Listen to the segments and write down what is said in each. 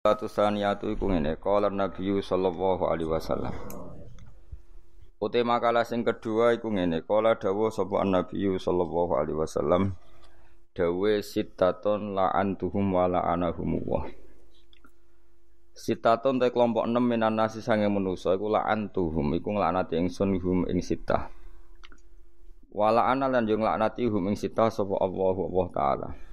Satu saniyatu iku ngene, qala Nabi sallallahu alaihi wasallam. Ute makalah sing kedua iku ngene, qala dawuh sapa Nabi sallallahu alaihi wasallam. Dawe sittaton la'antuhum wa la'anahum wa. Sittaton te kelompok 6 minan nasi sange manusa iku la'antuhum iku nglaknati ingsun hum ing sittah. Wa la'ana lan yo nglaknati hum ing sittah sapa Allah Allah taala.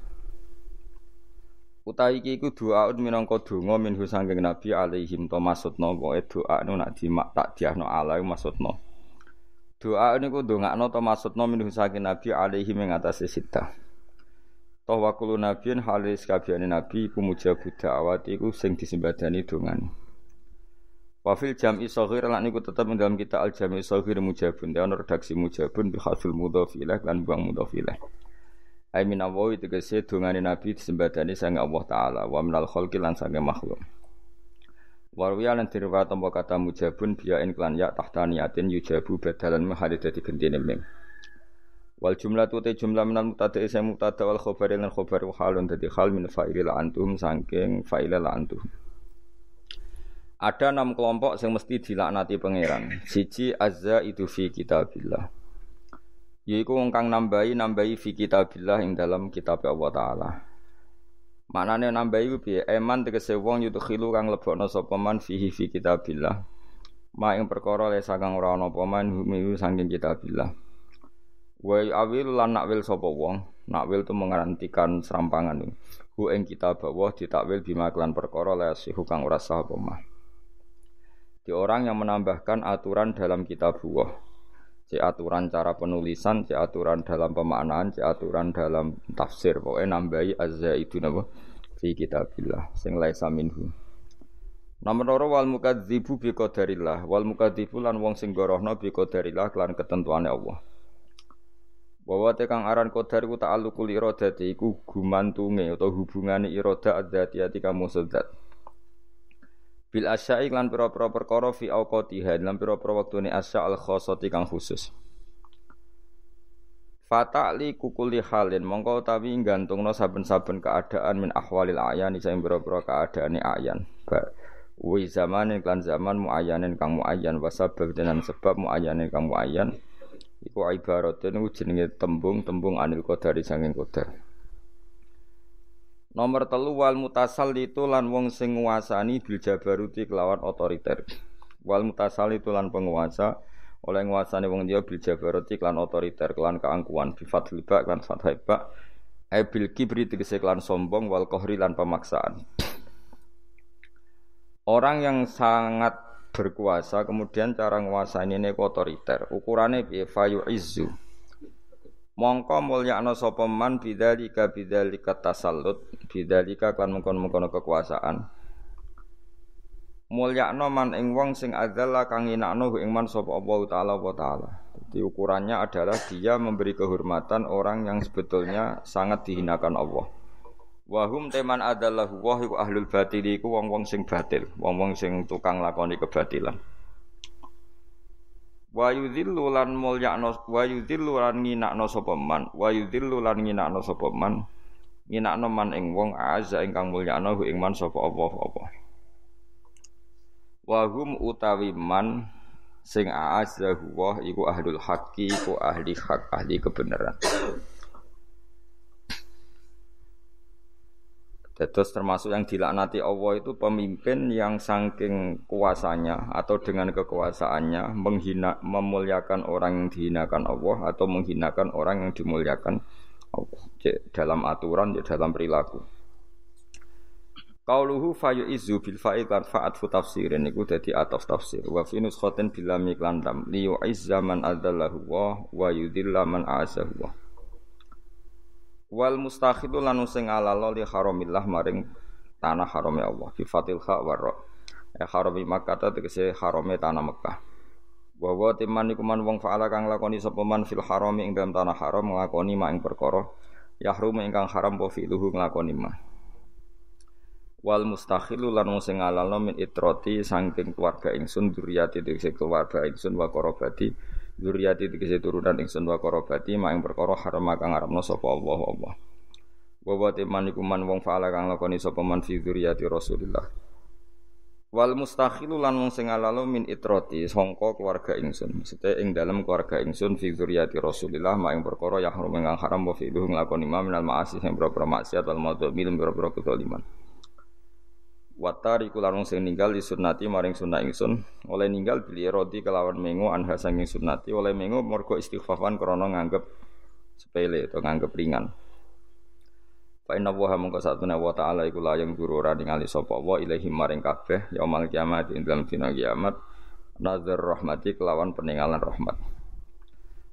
Utawi iki iku doaun minangka donga minhu sangking Nabi alaihim to maksudna pokoke doa nu nak dimak tak diahno ala maksudna. Doa niku ndongakno to maksudna minhu sangking Nabi alaihim ing atase sita. Toh wa kullu halis kabehane nabi iku mujabud da'awati iku sing disembadani dongane. Wafil jam'i saghir lan niku tetep dalam kita al jam'i saghir mujabun. Dia redaksi mujabun bi khalfil mudhaf ilaih lan buang mudhaf ilaih. Ai minawawi tegese dungane Nabi disembadani sange Allah taala wa minal khalqi lan sange makhluk. Warwiya lan dirwa tampa kata mujabun biya in klan ya tahta niatin yujabu badalan mahali dadi gentine mim. Wal jumlah tu te jumlah minal mutada isa mutada wal khobar lan khobar halun dadi hal min fa'ilil antum sangking fa'ilil antum. Ada enam kelompok yang mesti dilaknati pangeran. Siji azza itu fi kitabillah yaiku wong kang nambahi nambahi fi kitabillah ing dalam kitab Allah taala. Manane nambahi ku piye? Eman tegese wong yudkhilu kang lebokno sapa man fihi fi kitabillah. Ma ing perkara le sakang ora ana apa man humihu saking kitabillah. Wa awil lan nakwil sapa wong, nakwil tu mengarantikan serampangan. Hu ing kitab Allah ditakwil bima klan perkara le sihu kang ora sah apa. Di orang yang menambahkan aturan dalam kitab Allah cek aturan cara penulisan, cek aturan dalam pemaknaan, cek aturan dalam tafsir. Pokoknya nambahi azza itu napa fi kitabillah sing laisa minhu. Nomor loro wal mukadzibu bi qadarillah wal mukadzibu lan wong sing gorohno bi qadarillah lan ketentuane Allah. Bahwa tekang aran qadar iku ta'alluqul iradati iku gumantunge atau hubungane irada adzatiyati kamu sedat bil asyai lan pira-pira perkara fi auqatiha lan pira-pira wektune asya al khossati kang khusus. Fata'li kukuli halin mongko utawi gantungno saben-saben keadaan min ahwalil ayan isa ing pira-pira keadaane ayan. Wi zaman klan zaman muayyanin kang muayyan wa sabab dengan sebab muayyanin kang muayyan iku ibaratene jenenge tembung-tembung anil qadari sanging qadar Nomor telu wal mutasal itu lan wong sing nguasani bil jabaruti kelawan otoriter. Wal mutasal itu lan penguasa oleh nguasani wong dia bil jabaruti klan otoriter klan keangkuhan bi fathil ba klan fathai ba e bil kibri tegese klan sombong wal kohri lan pemaksaan. Orang yang sangat berkuasa kemudian cara nguasani ini otoriter ukurannya piye fayu izu mongko mulyakno sapa man bidzalika bidzalika tasallut bidzalika kan mengkon-mengkon kekuasaan. Mulyakno man ing wong sing adzalla kang inakno ing man sapa Allah taala wa taala. Jadi ukurannya adalah dia memberi kehormatan orang yang sebetulnya sangat dihinakan Allah. Wahum teman adalah wah iku ahlul batil iku wong-wong sing batil, wong-wong sing tukang lakoni kebatilan. Wa yudhillu lan mulyakno wa yudhillu lan nginakno sapa man? Wa yudhillu lan nginakno sapa man? Nginakno man ing wong azza ingkang mulyakno ing man sapa Allah apa? Wa hum utawi man sing azza huwa iku ahlul haqqi iku ahli hak ahli kebenaran Terus termasuk yang dilaknati Allah itu pemimpin yang saking kuasanya atau dengan kekuasaannya menghina memuliakan orang yang dihinakan Allah atau menghinakan orang yang dimuliakan Allah. Dalam aturan dalam perilaku. Qauluhu fayu izu bil fa'il lan fa'at fu tafsirin. Iku dadi ataf tafsir. Wa fi nuskhatin bil lam iklan lam li yu'izza man wa yudhilla man wa wal mustakhidu lan sing alalo li haramillah maring tanah harame Allah. Fi fatil kha wa ya harami Makkah tegese harame tanah Mekah. Wa wa timan iku wong faala kang lakoni sapa man fil harami ing dalam tanah haram nglakoni mak ing perkara. Yahrum ingkang haram po fi'luhu nglakoni ma. Wal mustakhilu lan sing alalo min itroti saking keluarga ingsun duriyati tegese keluarga ingsun wa qarabati Zuriyati tegese turunan ingsun wa korobati mak ing perkara haram kang ngaramno sapa Allah Allah. wa wa teman wong faala kang lakoni sapa man fi dzurriyyati Rasulillah. Wal mustakhilu lan wong sing alalo min itrati sangka keluarga ingsun. Maksudnya ing dalam keluarga ingsun fi dzurriyyati Rasulillah mak ing perkara yahrum ing haram wa fi luhung lakoni ma minal ma'asi sing boro maksiat wal madzlumi boro-boro kedzaliman Watari kularung sing ninggal di sunnati maring sunnah ingsun. Oleh ninggal beli rodi kelawan mengo anha sanging sunnati oleh mengo mergo istighfafan krana nganggep sepele atau nganggep ringan. Fa inna wa mongko satuna wa ta'ala iku layang durura ningali sapa wa ilahi maring kabeh yaumul kiamat ing dalam dina kiamat. Nazar rahmati kelawan peninggalan rahmat.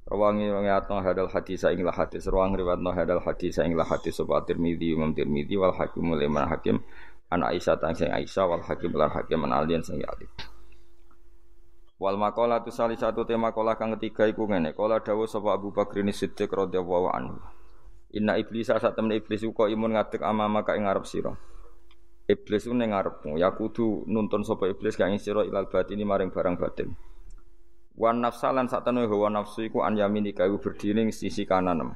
Rawangi atno hadal hadis ing la hadis. Rawang riwayatno hadal hadis ing la hadis sapa Tirmidzi Imam wal Hakim Liman Hakim an Aisyah tang sing Aisyah wal hakim lan hakim an sing Ali Wal makalah tu salah satu tema kola kang ketiga iku ngene. Kola dawuh sapa Abu Bakar ini Siddiq radhiyallahu anhu. Inna iblis sak temen iblis kok imun ngadeg amama ka ing ngarep sira. Iblis ning ngarepmu, ya kudu nuntun sapa iblis ka ing sira ilal batini maring barang batin. Wan nafsalan sak temen hawa nafsu iku an yamini kayu berdiri sisi kanan.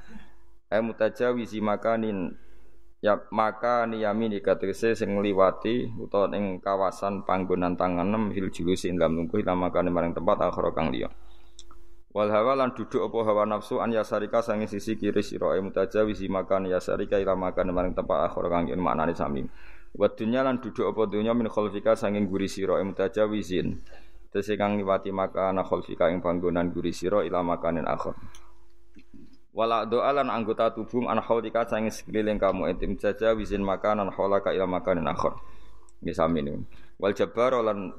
Eh mutajawizi makanin ya maka niyamini kategese sing ngliwati utawa ing kawasan panggonan tanganem fil julusi dalam lungguh ila makane maring tempat akhir kang liya. Wal hawa lan duduk apa hawa nafsu an yasarika sangi sisi kiri sira e mutajawizi makan yasarika ila makane maring tempat akhir kang yen maknane sami. Wa lan duduk apa dunya min khalfika sanging guri sira e mutajawizin Tese kang liwati maka ana khalfika ing panggonan guri sira ila makanin akhir Wala doa lan anggota tubuh an haulika sange sekeliling kamu intim saja wisin makanan haulaka ila makanin akhir. Nggih sami niku. Wal jabbar lan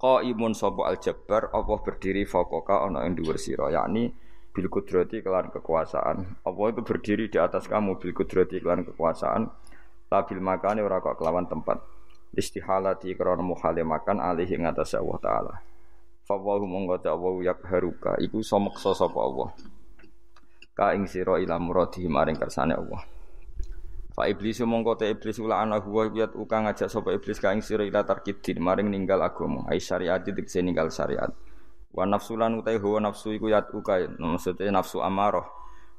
qaimun sapa al jabbar apa berdiri fokoka ana ing dhuwur sira yakni bil kudrati kelan kekuasaan. Apa itu berdiri di atas kamu bil kudrati kelan kekuasaan tabil makane ora kok kelawan tempat. Istihalati krana muhale makan alih ing Allah taala. Fawahu mongko ta wa yakharuka iku iso meksa sapa Allah. Ka ing sira ila muradi maring kersane Allah. Fa iblis mongko te iblis ula ana huwa biat uka ngajak sapa iblis ka ing sira ila tarkidin maring ninggal agama. Ai syariat dikse ninggal syariat. Wa nafsulan utai huwa nafsu iku yat uka maksudnya nafsu amarah.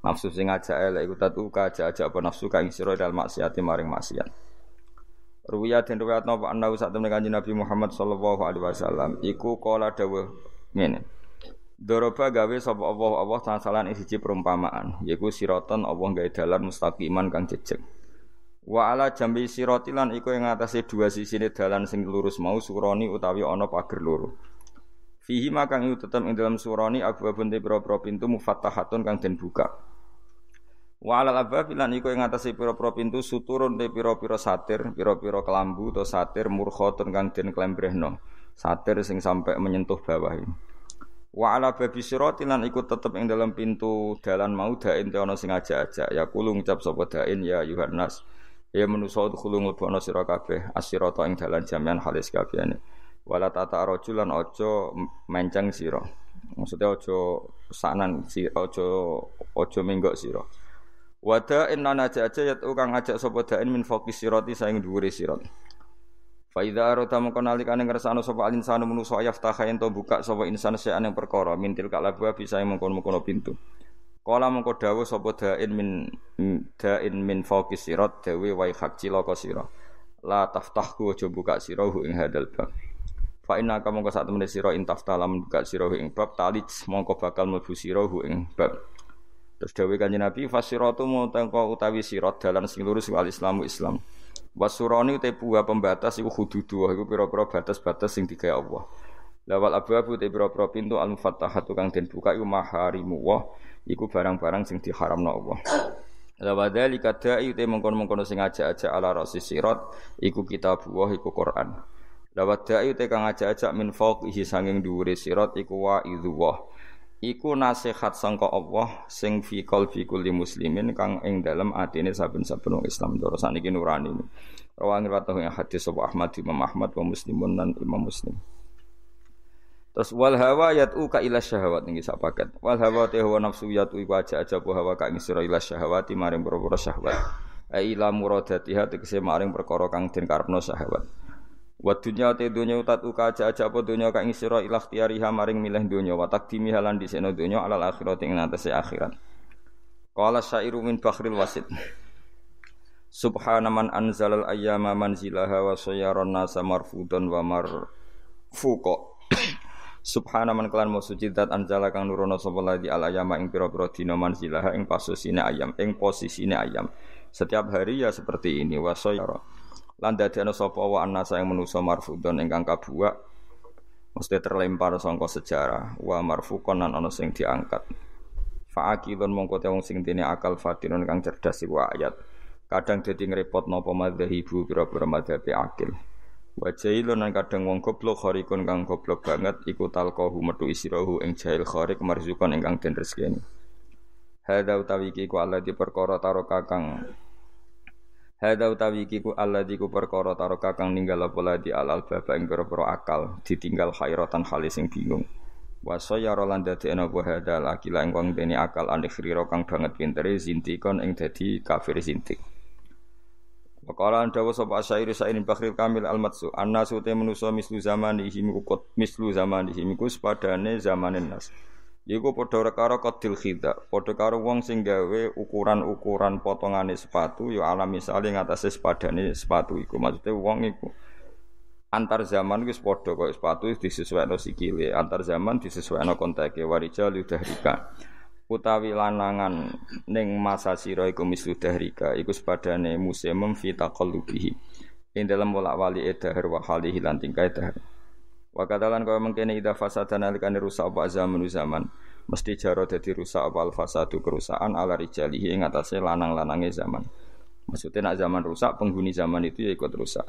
Nafsu sing ngajak elek iku tatuka ajak-ajak apa nafsu ka ing sira dal maksiat maring maksiat. Ruwiyah dan ruwiyat napa annahu saat temen kanjeng Nabi Muhammad sallallahu alaihi wasallam iku kala dawuh ngene. Doroba gawe sapa Allah Allah tasalan siji perumpamaan yaiku siratan Allah gawe dalan mustaqiman kang jejeg. Wa ala jambi siratilan iku ing atase dua sisine dalan sing lurus mau suroni utawi ana pager loro. Fihi makang iku tetep ing dalam suroni abwabun te pira-pira pintu mufattahatun kang den buka. Wa alal abwab lan iku ing atase pira-pira pintu suturun te pira-pira satir, pira-pira kelambu atau satir murkhatun kang den klembrehno. Satir sing sampai menyentuh bawah. Wa ala babi sirati lan iku tetep ing dalam pintu dalan mau dain te ana sing aja-aja ya kulo ngucap sapa dain ya Yohanes. Ya manusa kulo mlebono sira kabeh asirata ing dalan jamian halis kabehane. Wala tata rajulan aja menceng sira. Maksudnya aja sanan si aja aja menggok sira. Wada inna naja aja yat kang ngajak sapa dain min fokus sirati saing dhuwure sirat. Fa idza arata mongko nalikane ngersano sapa alin sanu manusa yaftaha ento buka sapa insan sean yang perkara mintil kalabwa bisa mengkon-mengkon pintu. Kala mongko dawuh sapa dain min dain min fokus sirat dewe wai hak cilaka sira. La taftahku aja buka sirahu ing hadal bab. Fa inna ka mongko sak temene sira buka sirahu ing bab talij mongko bakal mlebu sirahu ing bab. Terus dawe kanjeng Nabi fasiratu mutangka utawi sirat dalan sing lurus wal Islamu Islam. Wasurani te buah pembatas iku hududu iku pira-pira batas-batas sing digawe Allah. Lawal abu-abu te pira-pira pintu al mufattahatu kang den buka iku maharimu wa iku barang-barang sing diharamno Allah. Lawadali kadai te mengkon-mengkon sing aja-aja ala rasi sirat iku kitab wa iku Quran. Lawadai te kang aja-aja min fawqihi sanging dhuwure sirat iku wa idzuwah iku nasihat sangka Allah sing fi qalbi kulli muslimin kang ing dalem atine saben-saben wong Islam terus saniki nurani rawang riwayat yang hadis sapa Ahmad Imam Ahmad wa Muslimun dan Imam Muslim Terus wal hawa yatu ka ila syahwat niki sak paket. Wal hawa te hawa nafsu yatu iku aja aja po hawa ka ing sira ila syahwati maring perkara syahwat. Ai ila muradatiha tegese maring perkara kang den karepno syahwat. Wa dunya te dunya utat uka aja aja apa dunya ka ing sira ilah tiariha maring milih dunya wa takdimi halan disekno dunya alal akhirat ing atase akhirat. Qala syairu min bakhril wasit. Subhana man anzalal ayyama manzilaha wa sayyaran nasa marfudan wa marfuqa. Subhana man kelan mau suci dat anjala kang nurono sapa ladi al ayyama ing pira-pira dina manzilaha ing posisine ayam ing posisine ayam. Setiap hari ya seperti ini wa sayyara. Lan dadekno sapa wa annasa ing manusa marfudan ingkang kabuak mesti terlempar sangka sejarah. Wa marfuqan lan ana sing diangkat. Fa'akilun mongko te wong sing dene akal fatinun kang cerdas iku ayat. Kadang dadi ngrepot napa madzhabibu pira-pira madzhabi akil. Wa jailun nang kadang wong goblok kharikun kang goblok banget iku talqahu metu isirahu ing jail kharik marzukon ingkang den rezekine hadza utawi iki ku Allah di perkara taro kakang Hadza utawi iki ku alladzi ku perkara taro kakang ninggal apa ladi alal baba ing pira-pira akal ditinggal khairatan halis sing bingung. Wa sayyara lan dadekna apa hadza akila ing wong dene akal anikhira kang banget pintere zintikon ing dadi kafir zintik. Waqala dawa sapa asyairi sairin bakhril kamil al matsu annasu te manusa mislu zaman ihi miku mislu zaman ihi miku sepadane zamanin nas Iku padha karo kodil khida, padha karo wong sing gawe ukuran-ukuran potongane sepatu ya ala misale ngatasé sepadane sepatu iku. Maksudnya wong iku antar zaman wis padha kok sepatu disesuaikno sikile, antar zaman disesuaikno konteke warijal rika. Utawi lanangan ning masa sira iku mislu dahrika iku sepadane musim fi taqallubihi. Ing dalam wala wali edahar wa halihi lan wa kadalan kaya mengkene ida fasadan alikane rusak apa zaman zaman. Mesti jaro dadi rusak apa al fasadu kerusakan ala rijalihi ing atase lanang-lanange zaman. Maksudnya nak zaman rusak penghuni zaman itu ya ikut rusak.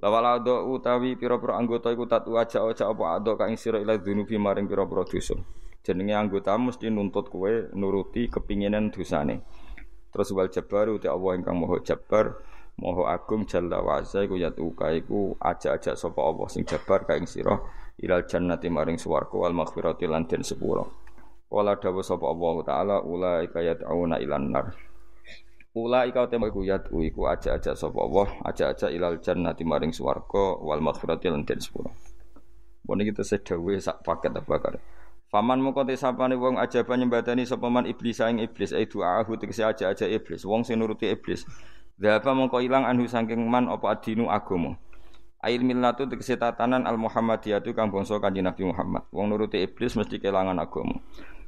Lawala ado utawi pira-pira anggota iku tatu aja aja apa ado kang sira ila dunubi maring pira-pira dosa. Jenenge anggota mesti nuntut kowe nuruti kepinginan dosane. Terus wal jabar uti Allah ingkang maha jabar maha agung jalla wa azza iku yatuka iku aja-aja sapa Allah sing jabar kae sira ilal jannati maring swarga wal maghfirati lan den sepura wala dawu sapa Allah taala ulaika yad'una ilan nar ulaika te iku yatu iku aja-aja sapa Allah aja-aja ilal jannati maring swarga wal maghfirati lan den sepura Bon kita sedawe sak paket apa kare. Faman moko te sapane wong ajaba nyembadani sapa man iblis ing iblis ai du'ahu tegese aja-aja iblis wong sing nuruti iblis. Dhapa mongko ilang anhu saking man apa adinu agama. Ail millatu tegese tatanan al Muhammadiyatu kang bangsa Kanjeng Nabi Muhammad. Wong nuruti iblis mesti kelangan agama.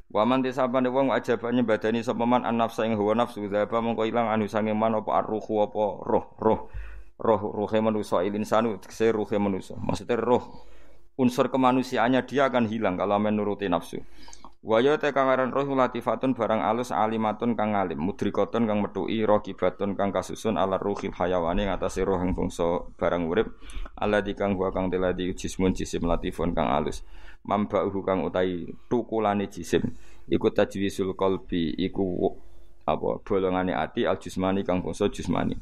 Waman te sapane wong ajaba nyembadani sapa man an nafsa ing hawa nafsu dhapa mongko ilang anhu saking man apa arruhu apa roh roh roh ruhe manusa ilin sanu tegese ruhe manusa. Maksudnya roh unsur kemanusiaannya dia akan hilang kalau menuruti nafsu. Waya te kang aran roh latifatun barang alus alimatun kang alim, mudrikotun kang metui rokibatun kang kasusun ala ruhil hayawani ngatasi roh yang bangsa barang urip, di kang huwa kang teladi jismun jisim latifun kang alus. Mambauhu kang utai tukulane jisim, iku tajwisul qalbi iku apa bolongane ati al jismani kang bangsa jismani.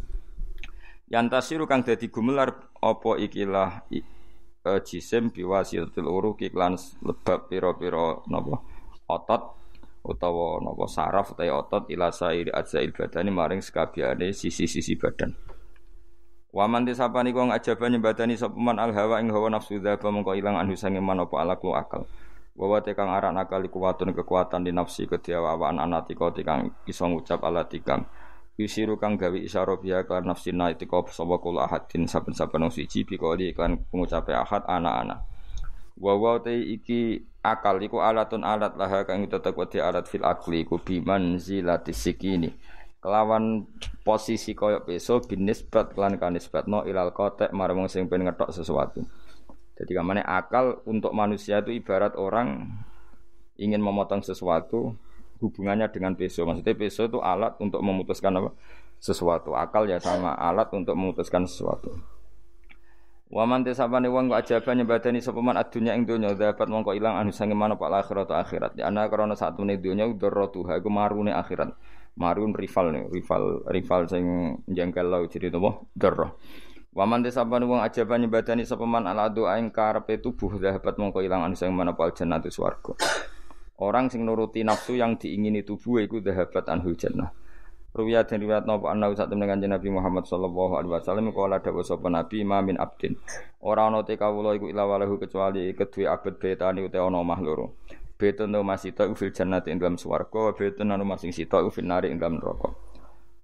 Yantasiru kang dadi gumelar apa ikilah uh, jisim biwasilatil uruq iklan lebab pira-pira napa otot utawa napa saraf utawa otot ila sairi ajzail badani maring sekabiane sisi-sisi badan. Waman disapani kong ajaban nyembadani sapa man al hawa ing hawa nafsu dzaba mengko ilang anu sange man apa alaklu akal. Wawa tekang arak nakal iku kekuatan di nafsi kediawaan anatika tikang iso ngucap ala tikang yusiru kang gawe isyara biya kan nafsina itika sapa kula ahadin saben-saben wong siji bikoli iklan pengucape ahad ana-ana wa wa te iki akal iku alatun alat laha kang tetep wedi alat fil akli iku biman zilati sikini kelawan posisi koyok peso binisbat lan kanisbatno ilal kotek marang sing pengen ngetok sesuatu jadi kamane akal untuk manusia itu ibarat orang ingin memotong sesuatu hubungannya dengan peso. Maksudnya peso itu alat untuk memutuskan apa? sesuatu. Akal ya sama alat untuk memutuskan sesuatu. Waman tesapane wong kok ajaban nyebadani sapa man adunya ing donya dapat mongko ilang anu sange mana pak akhirat akhirat. Ya ana krana satu ne donya udaratuha iku marune akhirat. Marun rival nih, rival rival sing jengkel lau jadi napa? Darah. Waman tesapane wong ajaban nyebadani sapa man ala doa ing karepe tubuh dapat mongko ilang anu sange mana pak jannatu swarga. Orang sing nuruti nafsu yang diingini tubuh itu dahabat anhul jannah. Ruwiyah dan riwayat napa anna sak temen kanjeng Nabi Muhammad sallallahu alaihi wasallam kala dawuh sapa Nabi ma min abdin. Ora ana te kawula iku ila walahu kecuali kedue abad betani utawa ana omah loro. Betun to masih tok fil jannati ing dalam swarga, betun anu masing sitok fil nari ing dalam neraka.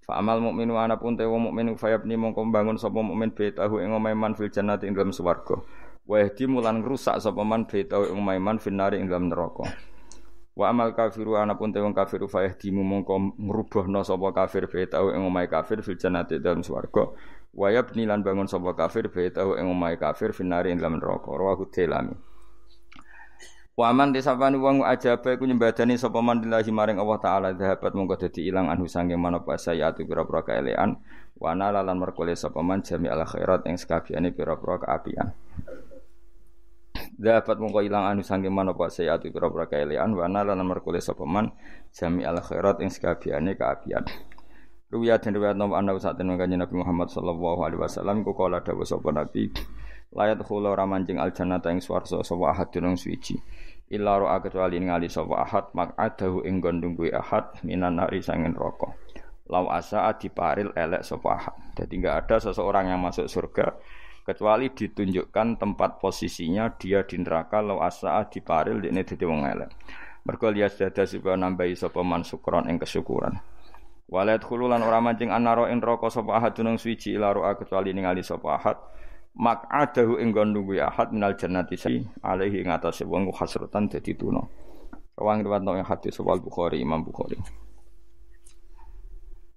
Fa amal mukminu ana pun te wong mukmin fayabni mongko bangun sapa mukmin betahu ing omahe man fil jannati ing dalam swarga. Wa yahdi mulan rusak sapa man betahu ing omahe man fil nari ing dalam neraka. Wa amal kafiru ana pun te wong kafiru fayahdi mongko ngrubuhna sapa kafir betahu ing omahe kafir fil jannati dalam swarga. Wa yabni lan bangun sapa kafir betahu ing omahe kafir fil nari ing dalam neraka. Rawahu Tilami. Waman desapani wong ajaba iku nyembadani sapa man lillahi maring Allah taala dhahabat mongko dadi ilang anhu sange manapa sayatu pira-pira kaelean wa lan merkole sapa man jami al khairat ing sekabiane pira-pira kaapian. Dhahabat mongko ilang anu sange manapa sayatu pira-pira kaelean wa lan merkole sapa man jami al khairat ing sekabiane kaapian. Ruwiya den riwayat nomor anda saat tenan kanjeng Nabi Muhammad sallallahu alaihi wasallam ku kala dawuh sapa Nabi layat khula ora al jannata ing swarga sapa ahadun suwiji illa ro'a kecuali ngali ahad maq'adahu ing gondung ahad minan nari sangin rokok lau asa diparil elek sapa ahad. Jadi enggak ada seseorang yang masuk surga kecuali ditunjukkan tempat posisinya dia di neraka lau asa diparil ini dadi wong elek mergo liya dada supaya nambahi sapa man ing kesyukuran walat khululan ora mancing anaro ing neraka sapa ahad dunung suci ila ro'a kecuali ningali sapa ahad maq'adahu ing nunggu ahad minal jannati sai alaihi ing atase wong hasratan dadi tuna. Rawang riwayat nang hadis wal Bukhari Imam Bukhari.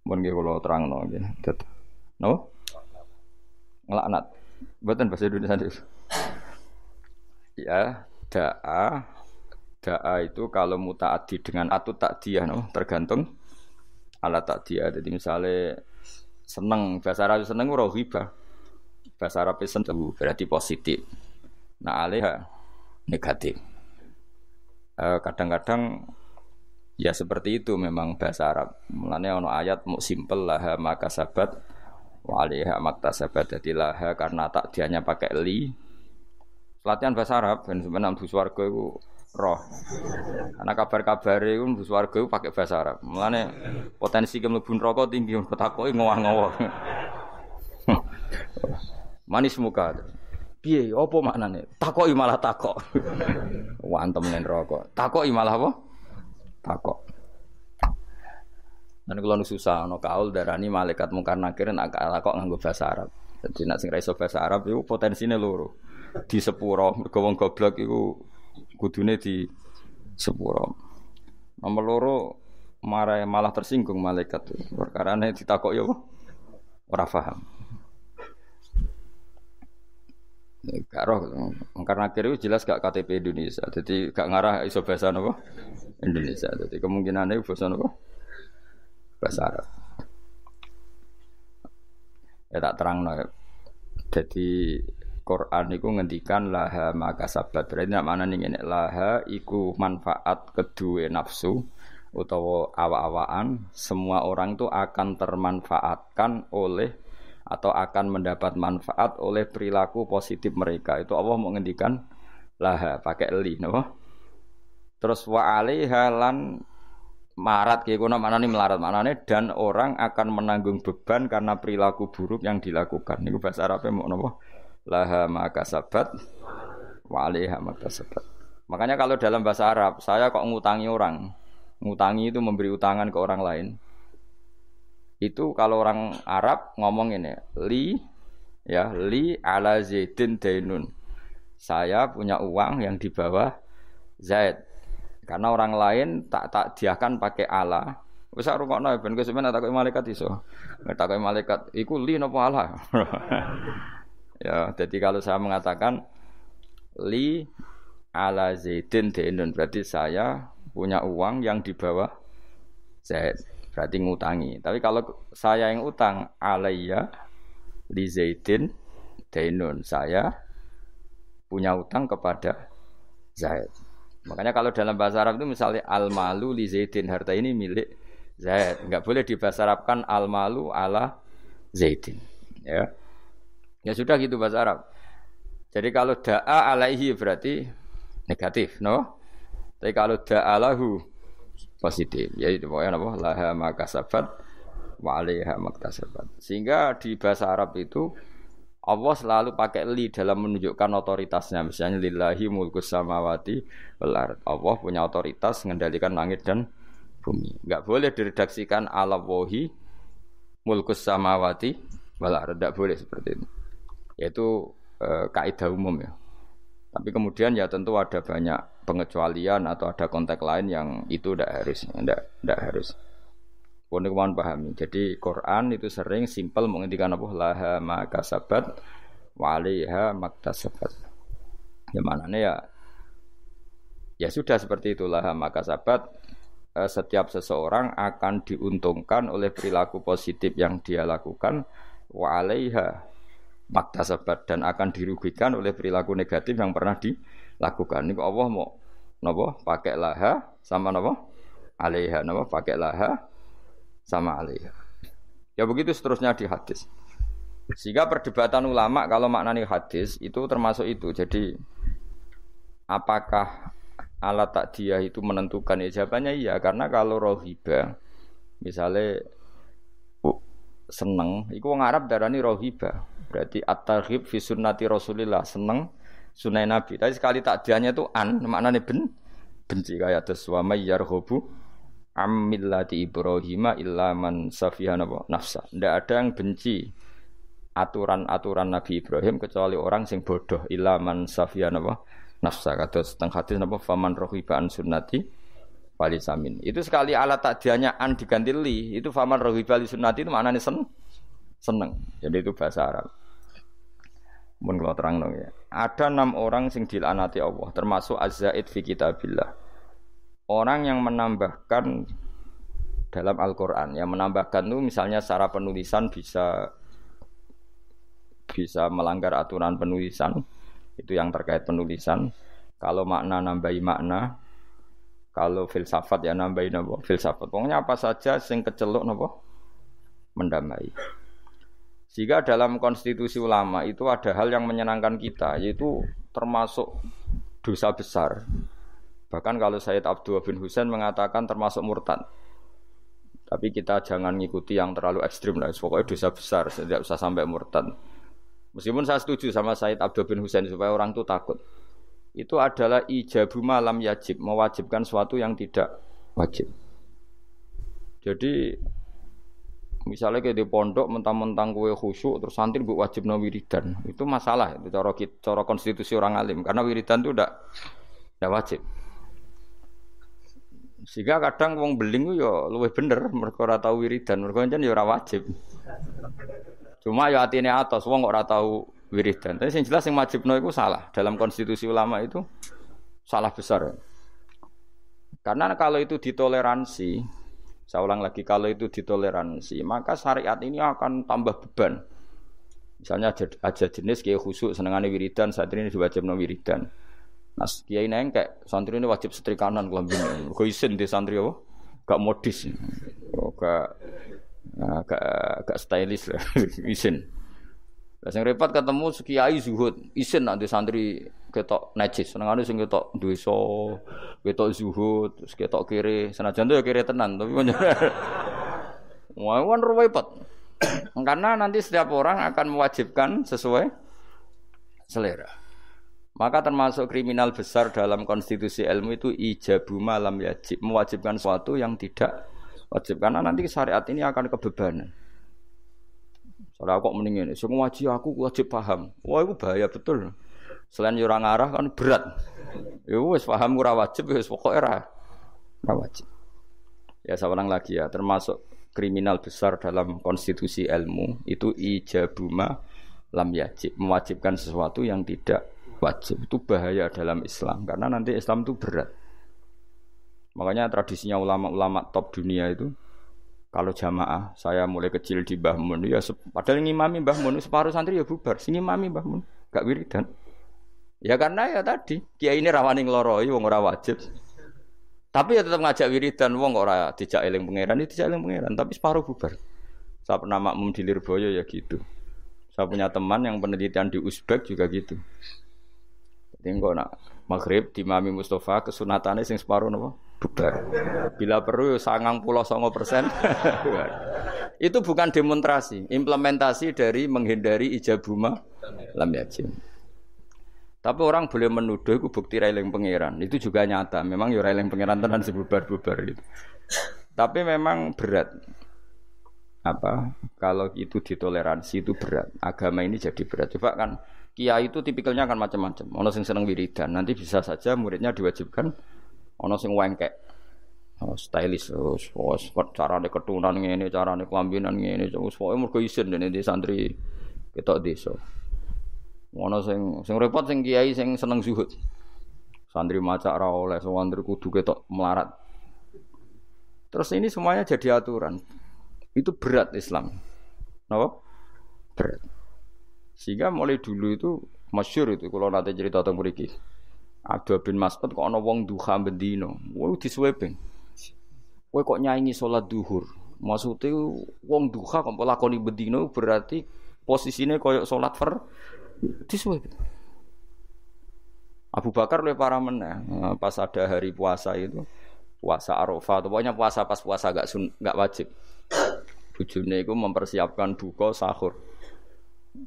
Mun nggih kula terangno nggih. No? Ngelaknat. Mboten bahasa Indonesia. Ya, da'a da'a itu kalau mutaati dengan atau takdiyah no, tergantung ala takdiyah. Jadi misalnya seneng bahasa Arab seneng ora bahasa Arab itu berarti positif. Nah, alih negatif. Eh, kadang-kadang ya seperti itu memang bahasa Arab. Mulanya ono ayat mau simpel lah maka sabat waliha makta sabat jadi lah karena tak dianya pakai li. Latihan bahasa Arab dan sebenarnya bus warga itu roh. Karena kabar-kabar itu bus warga itu pakai bahasa Arab. Mulanya potensi kemlebun rokok tinggi, kotakoi ngowah-ngowah. manis muka. Piye apa maknane? Takoki malah takok. Wantem nen rokok. Takoki malah apa? Takok. Dan kalau susah, no kaul darani malaikat mungkar nakir nak kok nganggo bahasa Arab. Jadi nak sing raiso bahasa Arab itu potensinya loro. Di sepuro, wong goblok iku kudune di sepuro. Nomor loro marah malah tersinggung malaikat. Perkara ini ditakok ya ora paham. Gak roh, karena akhirnya jelas gak KTP Indonesia, jadi gak ngarah iso bahasa Indonesia, jadi kemungkinannya bahasa nopo bahasa Arab. Ya tak terang no, jadi Quran itu ngendikan laha maka sabat berarti mana nih ini laha iku manfaat kedua nafsu utawa awa-awaan semua orang itu akan termanfaatkan oleh atau akan mendapat manfaat oleh perilaku positif mereka. Itu Allah mau ngendikan laha pakai li, no? Terus wa alaiha marat kayak kono mana nih melarat? Mana nih? Dan orang akan menanggung beban karena perilaku buruk yang dilakukan. Ini bahasa Arabnya mau nopo? Laha maka sabat wa alaiha maka sabat. Makanya kalau dalam bahasa Arab saya kok ngutangi orang, ngutangi itu memberi utangan ke orang lain. Itu kalau orang Arab ngomong ini li ya li ala zaidin dainun. Saya punya uang yang di bawah Zaid karena orang lain tak tak diakan pakai ala wis rungokno ben kowe sampeyan takoki malaikat iso takoki malaikat iku li napa ala ya jadi kalau saya mengatakan li ala zaidin dainun berarti saya punya uang yang di bawah Zaid berarti ngutangi. Tapi kalau saya yang utang alayya li Zaidin dainun, saya punya utang kepada Zaid. Makanya kalau dalam bahasa Arab itu misalnya al malu li Zaidin, harta ini milik Zaid. Enggak boleh dibahasa Arabkan al malu ala Zaidin. Ya. Ya sudah gitu bahasa Arab. Jadi kalau da'a alaihi berarti negatif, no? Tapi kalau da'a lahu positif yaitu pokoknya apa laha makasabat wa alaiha sehingga di bahasa Arab itu Allah selalu pakai li dalam menunjukkan otoritasnya. Misalnya lillahi mulkus samawati Allah punya otoritas mengendalikan langit dan bumi. Enggak boleh diredaksikan ala wahi mulkus samawati wal Tidak boleh seperti itu. Yaitu e, kaidah umum ya. Tapi kemudian ya tentu ada banyak pengecualian atau ada konteks lain yang itu tidak harus, tidak harus. Pun kawan pahami. Jadi Quran itu sering simpel menghentikan apa laha maka sabat waliha maktasabat. Ya mana ya ya sudah seperti itulah maka sabat eh, setiap seseorang akan diuntungkan oleh perilaku positif yang dia lakukan wa alaiha maktasabat dan akan dirugikan oleh perilaku negatif yang pernah dilakukan. Ini Allah mau napa pakai laha sama napa alaiha napa pakai laha sama alaiha. Ya begitu seterusnya di hadis. Sehingga perdebatan ulama kalau maknani hadis itu termasuk itu. Jadi apakah alat takdiyah itu menentukan ya jawabannya iya karena kalau rohiba misalnya seneng iku wong Arab darani rohiba Berarti at-targhib fi sunnati Rasulillah, seneng sunai Nabi. Tapi sekali takdiannya itu an, maknanya ben benci kayak terus wa may yarghabu amillati Ibrahim illa man safiha nafsa. Tidak ada yang benci aturan-aturan Nabi Ibrahim kecuali orang sing bodoh illa man safiha nafsa. Kata teng hadis napa faman rohiba an sunnati wali samin. Itu sekali alat takdiannya an diganti li, itu faman rohiba li sunnati itu maknanya sen seneng. Jadi itu bahasa Arab. Mun kalau terang dong ya. Ada enam orang sing dilanati Allah, termasuk azzaid fi kitabillah. Orang yang menambahkan dalam Al-Quran, yang menambahkan itu misalnya secara penulisan bisa bisa melanggar aturan penulisan, itu yang terkait penulisan. Kalau makna nambahi makna, kalau filsafat ya nambahi napa filsafat. Pokoknya apa saja sing kecelok napa mendamai. Jika dalam konstitusi ulama itu ada hal yang menyenangkan kita, yaitu termasuk dosa besar. Bahkan kalau Sayyid Abdul bin Husain mengatakan termasuk murtad. Tapi kita jangan ngikuti yang terlalu ekstrim lah. Pokoknya dosa besar, tidak usah sampai murtad. Meskipun saya setuju sama Sayyid Abdul bin Husain supaya orang itu takut. Itu adalah ijabu malam yajib, mewajibkan sesuatu yang tidak wajib. Jadi Misalnya kayak di pondok mentang-mentang kue khusyuk terus santri buat wajib no wiridan. Itu masalah itu cara cara konstitusi orang alim karena wiridan itu udah udah wajib. Sehingga kadang wong beling yo luwih bener mereka ora tau wiridan, jan yo ora wajib. Cuma yo atine atas wong kok ora tau wiridan. Tapi yang jelas yang wajib no itu salah. Dalam konstitusi ulama itu salah besar. Karena kalau itu ditoleransi, saya ulang lagi, kalau itu ditoleransi, maka syariat ini akan tambah beban. Misalnya aja, jenis kayak khusuk senengane wiridan, saat ini diwajib no wiridan. Nah, kiai nengkek, santri ini wajib setrikanan kelambin. Kau isin di santri apa? Gak modis, oh, gak, nah, gak, gak stylish lah, isin. Lah repot ketemu kiai zuhud, isin nanti santri ketok najis, senengane sing ketok dosa, ketok zuhud, terus ketok kiri, senajan tuh ya kiri tenan, tapi Wah, kan repot. Karena nanti setiap orang akan mewajibkan sesuai selera. Maka termasuk kriminal besar dalam konstitusi ilmu itu ijabu malam yajib, mewajibkan sesuatu yang tidak wajib karena nanti syariat ini akan kebebanan. Soalnya kok mending ini, semua wajib aku wajib paham. Wah itu bahaya betul. Selain orang arah kan berat. Ya wes paham ora wajib wes pokoknya ora wajib. Ya ulang lagi ya, termasuk kriminal besar dalam konstitusi ilmu itu ijabuma lam yajib, mewajibkan sesuatu yang tidak wajib. Itu bahaya dalam Islam karena nanti Islam itu berat. Makanya tradisinya ulama-ulama top dunia itu kalau jamaah, saya mulai kecil di Mbah Mun, ya padahal ngimami Mbah Mun, separuh santri ya bubar, sing ngimami Mbah Mun, gak wiridan. Ya karena ya tadi, kiai ini rawani ngloroi wong ora wajib. Tapi ya tetap ngajak wiridan wong ora dijak eling pangeran, ya dijak eling pangeran, tapi separuh bubar. Saya pernah makmum di Lirboyo ya gitu. Saya punya teman yang penelitian di Uzbek juga gitu. Kok nak maghrib di Mami Mustafa kesunatannya sing separuh nopo bubar. Bila perlu sangang pulau songo persen. itu bukan demonstrasi, implementasi dari menghindari ijabuma Lam yajim. Tapi orang boleh menuduh itu bukti railing pangeran. Itu juga nyata. Memang ya railing pangeran tenan sebubar-bubar gitu. Tapi memang berat. Apa? Kalau itu ditoleransi itu berat. Agama ini jadi berat. Coba kan kiai itu tipikalnya kan macam-macam. Ono sing seneng wiridan, nanti bisa saja muridnya diwajibkan ono sing wengkek. Oh, stylish, oh, oh, carane ketunan ngene, carane kelambinan ngene, wis pokoke mergo isin dene di santri ketok desa. Ono sing sing repot sing kiai sing seneng zuhud. Santri maca ora oleh, santri kudu ketok melarat. Terus ini semuanya jadi aturan. Itu berat Islam. Napa? Berat. Sehingga mulai dulu itu masyur itu kalau nanti cerita tentang mriki. Abdul bin Mas'ud kok ana wong duha bendino. Wah disweping. Kowe kok nyanyi sholat duhur. Maksudnya wong duha kok lakoni bendino berarti posisinya koyok sholat fer disweping. Abu Bakar oleh para meneh pas ada hari puasa itu puasa Arafah atau pokoknya puasa pas puasa gak sun, gak wajib. Bujune itu mempersiapkan buka sahur.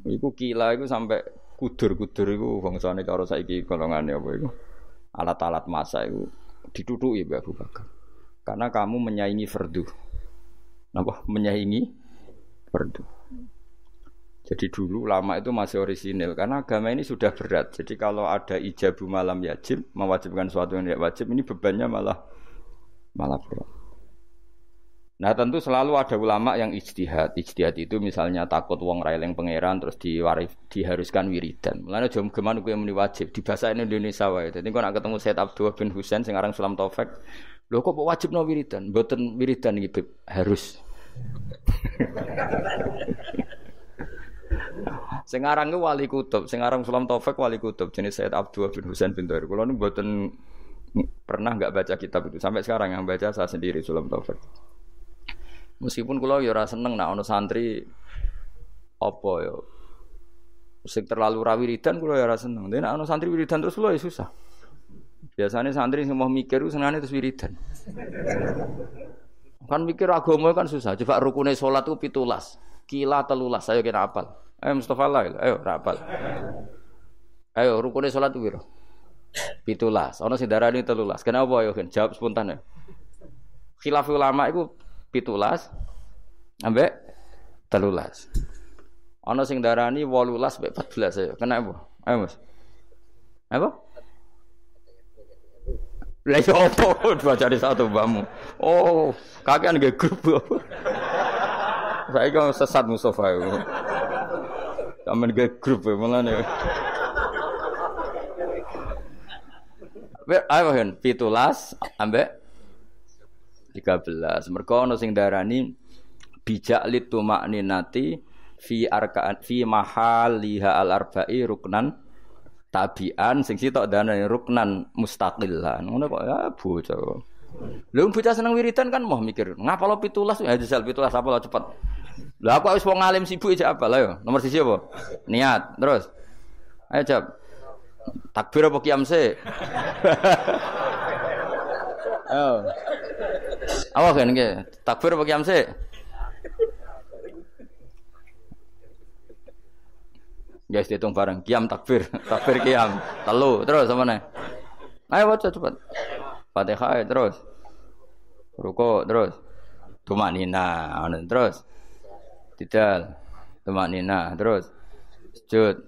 Iku kila itu sampai kudur-kudur itu bangsane karo saiki golongane apa itu. Alat-alat masa itu ditutuki Mbak Abu Bakar. Karena kamu menyaingi fardu. Napa? Menyaingi fardu. Jadi dulu lama itu masih orisinil karena agama ini sudah berat. Jadi kalau ada ijabu malam yajib mewajibkan sesuatu yang tidak wajib ini bebannya malah malah berat. Nah tentu selalu ada ulama yang ijtihad. Ijtihad itu misalnya takut wong raileng pangeran terus diwarif, diharuskan wiridan. Mulanya jom gimana gue muni wajib di bahasa Indonesia wae. Jadi kalau ketemu Said Abdul bin Husain sing aran Sulam Taufik, lho kok wajib no wiridan? Mboten wiridan iki harus. sing aran wali kutub, sing aran Sulam Taufik wali kutub jenis Said Abdul bin Husain bin Toir. Kulo nu mboten pernah nggak baca kitab itu sampai sekarang yang baca saya sendiri Sulam Taufik. Meskipun kula ya ora seneng nak santri apa ya sing terlalu ra wiridan kula ya ora seneng. Dene ana santri wiridan terus kula ya susah. Biasanya santri sing mau mikir ku senengane terus wiridan. Kan mikir agama kan susah. Coba rukune salat ku pitulas. Kila telulas ayo kena apal. Ayo Mustafa lah, ayo ra apal. Ayo rukune salat ku piro? Pitulas. Ana sing darani telulas. Kenapa ayo jawab spontan ya. Khilaf ulama itu pitulas ambek telulas. Ana sing darani 18 sampai 14 ayo. Kenapa? Ayo Mas. Apa? Lah yo opo di satu bamu. Oh, kakean nggih grup. Saya kan sesat Mustafa itu. Kamen nggih grup mulane. Ayo pitulas ambek 13. Mergo ana sing darani bijak litu makninati fi arkaan fi mahaliha al arba'i ruknan tabian sing sitok darani ruknan mustaqilan. Ngono kok ya bocah. Lha bocah seneng wiridan kan mau mikir, ngapa lo pitulas ya jajal pitulas apa lo cepet. Lah aku wis wong alim sibuk aja apa lah yo. Nomor siji apa? Niat. Terus. Ayo jawab. Takbir apa kiam sih? oh. Apa kan nggih? Takbir apa kiam sih? Guys, dihitung bareng. Kiam takbir, takbir kiam. Telu, terus sama nih. Ayo baca cepat. Fatihah terus. Ruko terus. Tumak nina, terus. Tidal. Tumak nina, terus. Sujud.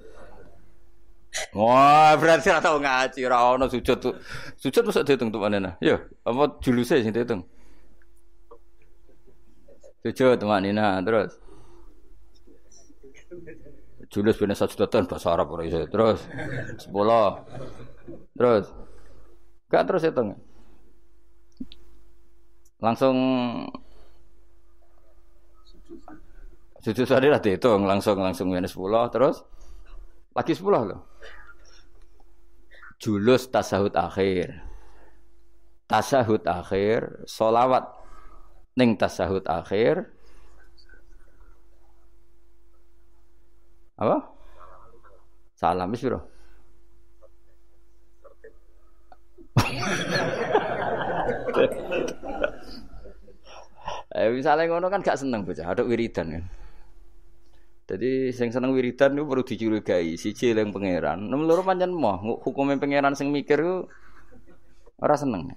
Wah, berarti ora tau ngaji, ora ono sujud. Sujud mesti dihitung tuh mana? Ya, apa juluse sing dihitung? Sujud teman Nina terus. Julus bin sajudatan bahasa Arab ora iso. Terus 10. Terus. Gak terus hitung. Langsung sujud tadi lah dihitung langsung langsung minus 10 terus lagi 10 loh. Julus tasahud akhir. Tasahud akhir, solawat ning tasahud akhir. Apa? Salam wis eh misalnya ngono kan gak seneng bocah, ada wiridan kan. Jadi sing seneng wiridan itu perlu dicurigai, siji eling pangeran. Nomor loro pancen moh hukume pangeran sing mikir ku ora seneng.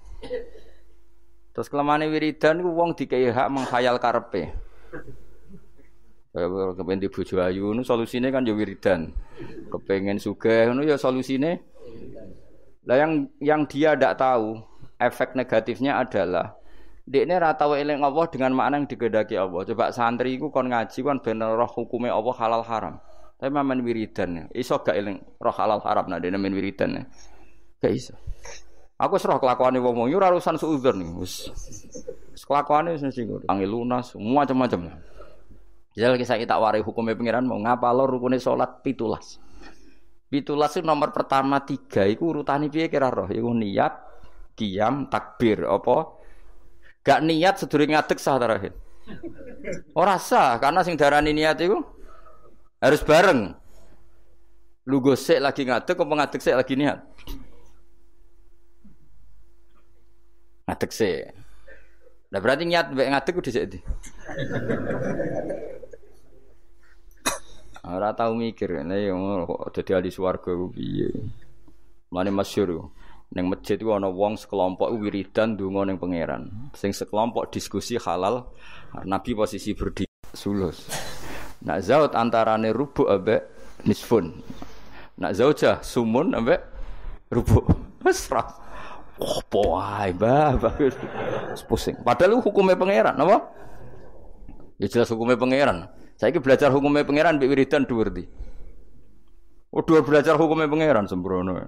Terus kelemane wiridan ku wong dikai hak menghayal karepe. Kaya kepengen di bojo ayu nu solusine kan ya wiridan. Kepengen sugih nu ya solusine. Lah yang yang dia ndak tahu efek negatifnya adalah Dekne ra tau eling Allah dengan makna yang digedaki Allah. Coba santri iku kon ngaji kan ben roh hukume Allah halal haram. Tapi mamen wiridan. Iso gak eling roh halal haram nah dene men wiridan. Gak iso. Aku serah kelakuane wong wong urusan suudzon nih. Wis kelakuane wis sing angel lunas, macam-macam. Jadi kisah kita warai hukumnya pengiran mau ngapa lo rukune sholat pitulas. Pitulas itu nomor pertama tiga, itu urutan piye kira roh, itu niat, kiam, takbir, apa Gak niat sedurunge ngadeg sah terakhir. Ora sah karena sing darani niat itu harus bareng. Lu gosek lagi ngadeg apa ngadeg sik lagi niat? Ngadeg sik. Lah berarti niat mbek ngadeg udah sik Ora tau mikir, nek yo kok dadi ahli swarga piye. Mane masyhur. Neng masjid itu ana wong sekelompok wiridan donga ning pangeran. Sing sekelompok diskusi halal, Nabi posisi berdiri sulus. Nak zaut antarane rubu ambek nisfun. Nak zaujah sumun ambek rubu. Wes Opo wae, Mbah, pusing. Padahal hukumnya pangeran, apa? Ya jelas hukumnya pangeran. Saya belajar hukumnya pangeran mbek wiridan dhuwur di. Oh, dua belajar hukumnya pangeran sembrono.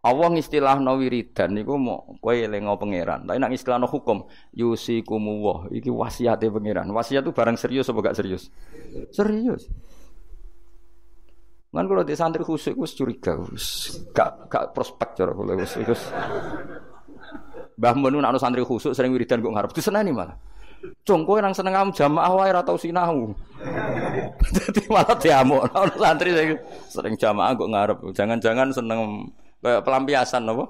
Allah ngistilahno wiridan niku mau kowe elingo pangeran. Tapi nek istilahno hukum yusikumu iki wasiate pangeran. Wasiat itu barang serius apa gak serius? Serius. Kan kalau di santri khusus gue curiga, gak gak prospek cara kula wis wis. Mbah Mun nak santri khusus sering wiridan kok ngarep diseneni malah. Cung kowe nang seneng kamu jamaah wae ora tau sinau. Dadi malah diamuk santri sering jamaah kok ngarep. Jangan-jangan seneng Kayak pelampiasan apa?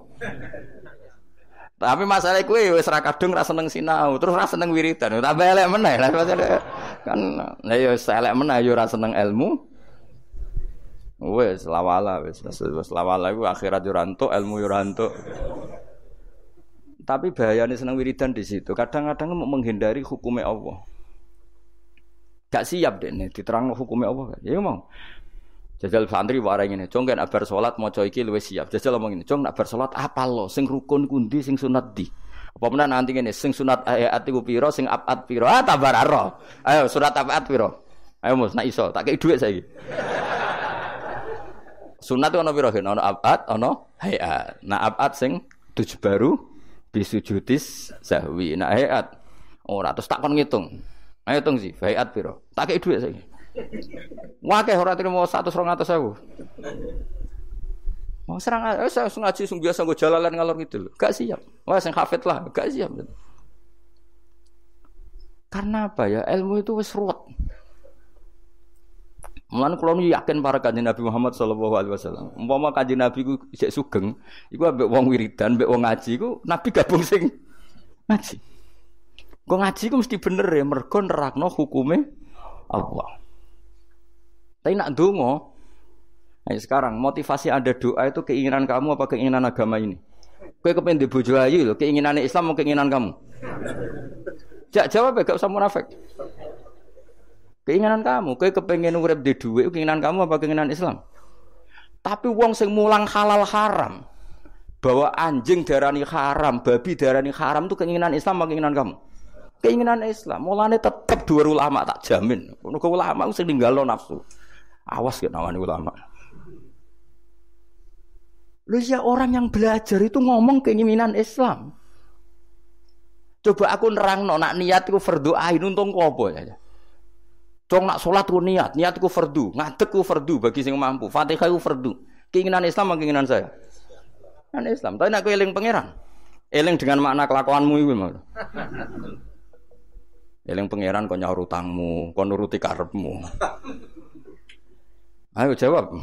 Tapi masalah kue wis ra kadung ra seneng sinau, terus ra seneng wiridan. Tambah elek meneh lah kan lah yo elek meneh yo ra seneng ilmu. Wes lawala wis wis lawala iku akhirat yo ilmu yo. Tapi bahayanya seneng wiridan di situ. Kadang-kadang mau menghindari hukumnya Allah. Gak siap deh nih diterang hukumnya Allah. Ya mau. Jajal santri warai ngene, "Cong kan abar salat maca iki luwih siap." Jajal ngomong ngene, "Cong nak bar salat apa lo? Sing rukun kundi, sing sunat di." Apa menan nanti ngene, sing sunat ayat iku pira, sing abad pira? Ah tabar. Ayo surat abad pira? Ayo mus nak iso, tak kei dhuwit saiki. Sunat ana pira gen? Ana abad, ana hayat. Nah abad sing tujuh baru bisujudis sahwi. Nah hayat ora terus tak kon ngitung. Ayo hitung sih, hayat pira? Tak kei dhuwit saiki. Wakeh ora trimo 100 200 ewu. Mau serang eh, saya ngaji sing biasa nggo jalalan ngalor gitu loh. Gak siap. Wah sing hafid lah, gak siap. Karena apa ya? Ilmu itu wis ruwet. Mulane kula yakin para kanjeng Nabi Muhammad sallallahu alaihi wasallam. Umpama kanjeng Nabi ku isih sugeng, iku ambek wong wiridan, ambek wong ngaji ku Nabi gabung sing ngaji. Kok ngaji ku mesti bener ya mergo nerakno hukume Allah. Tapi nak dungo, Nah, sekarang motivasi ada doa itu keinginan kamu apa keinginan agama ini? Kue kepengen di bojo ayu loh, keinginan Islam mau keinginan kamu? Jak jawab ya, gak usah munafik. Keinginan kamu, kue kepengen urip di duit, keinginan kamu apa keinginan Islam? Tapi wong sing mulang halal haram, bahwa anjing darani haram, babi darani haram itu keinginan Islam apa keinginan kamu? Keinginan Islam. Mulane tetap dua ulama tak jamin. Kalau ulama sing ninggalo nafsu. Awas ya nawani ulama. Lu ya orang yang belajar itu ngomong keinginan Islam. Coba aku nerang no, nak niat untung apa ya. Cong nak sholat ku niat, niat ku fardu, ngadek ku fardu bagi sing mampu. Fatihah ku fardu. Keinginan Islam keinginan saya? Keinginan Islam. Tapi nak eling pangeran. Eling dengan makna kelakuanmu itu mau. Eling pangeran kau nyaur utangmu, kau nuruti karepmu. Ayo jawab.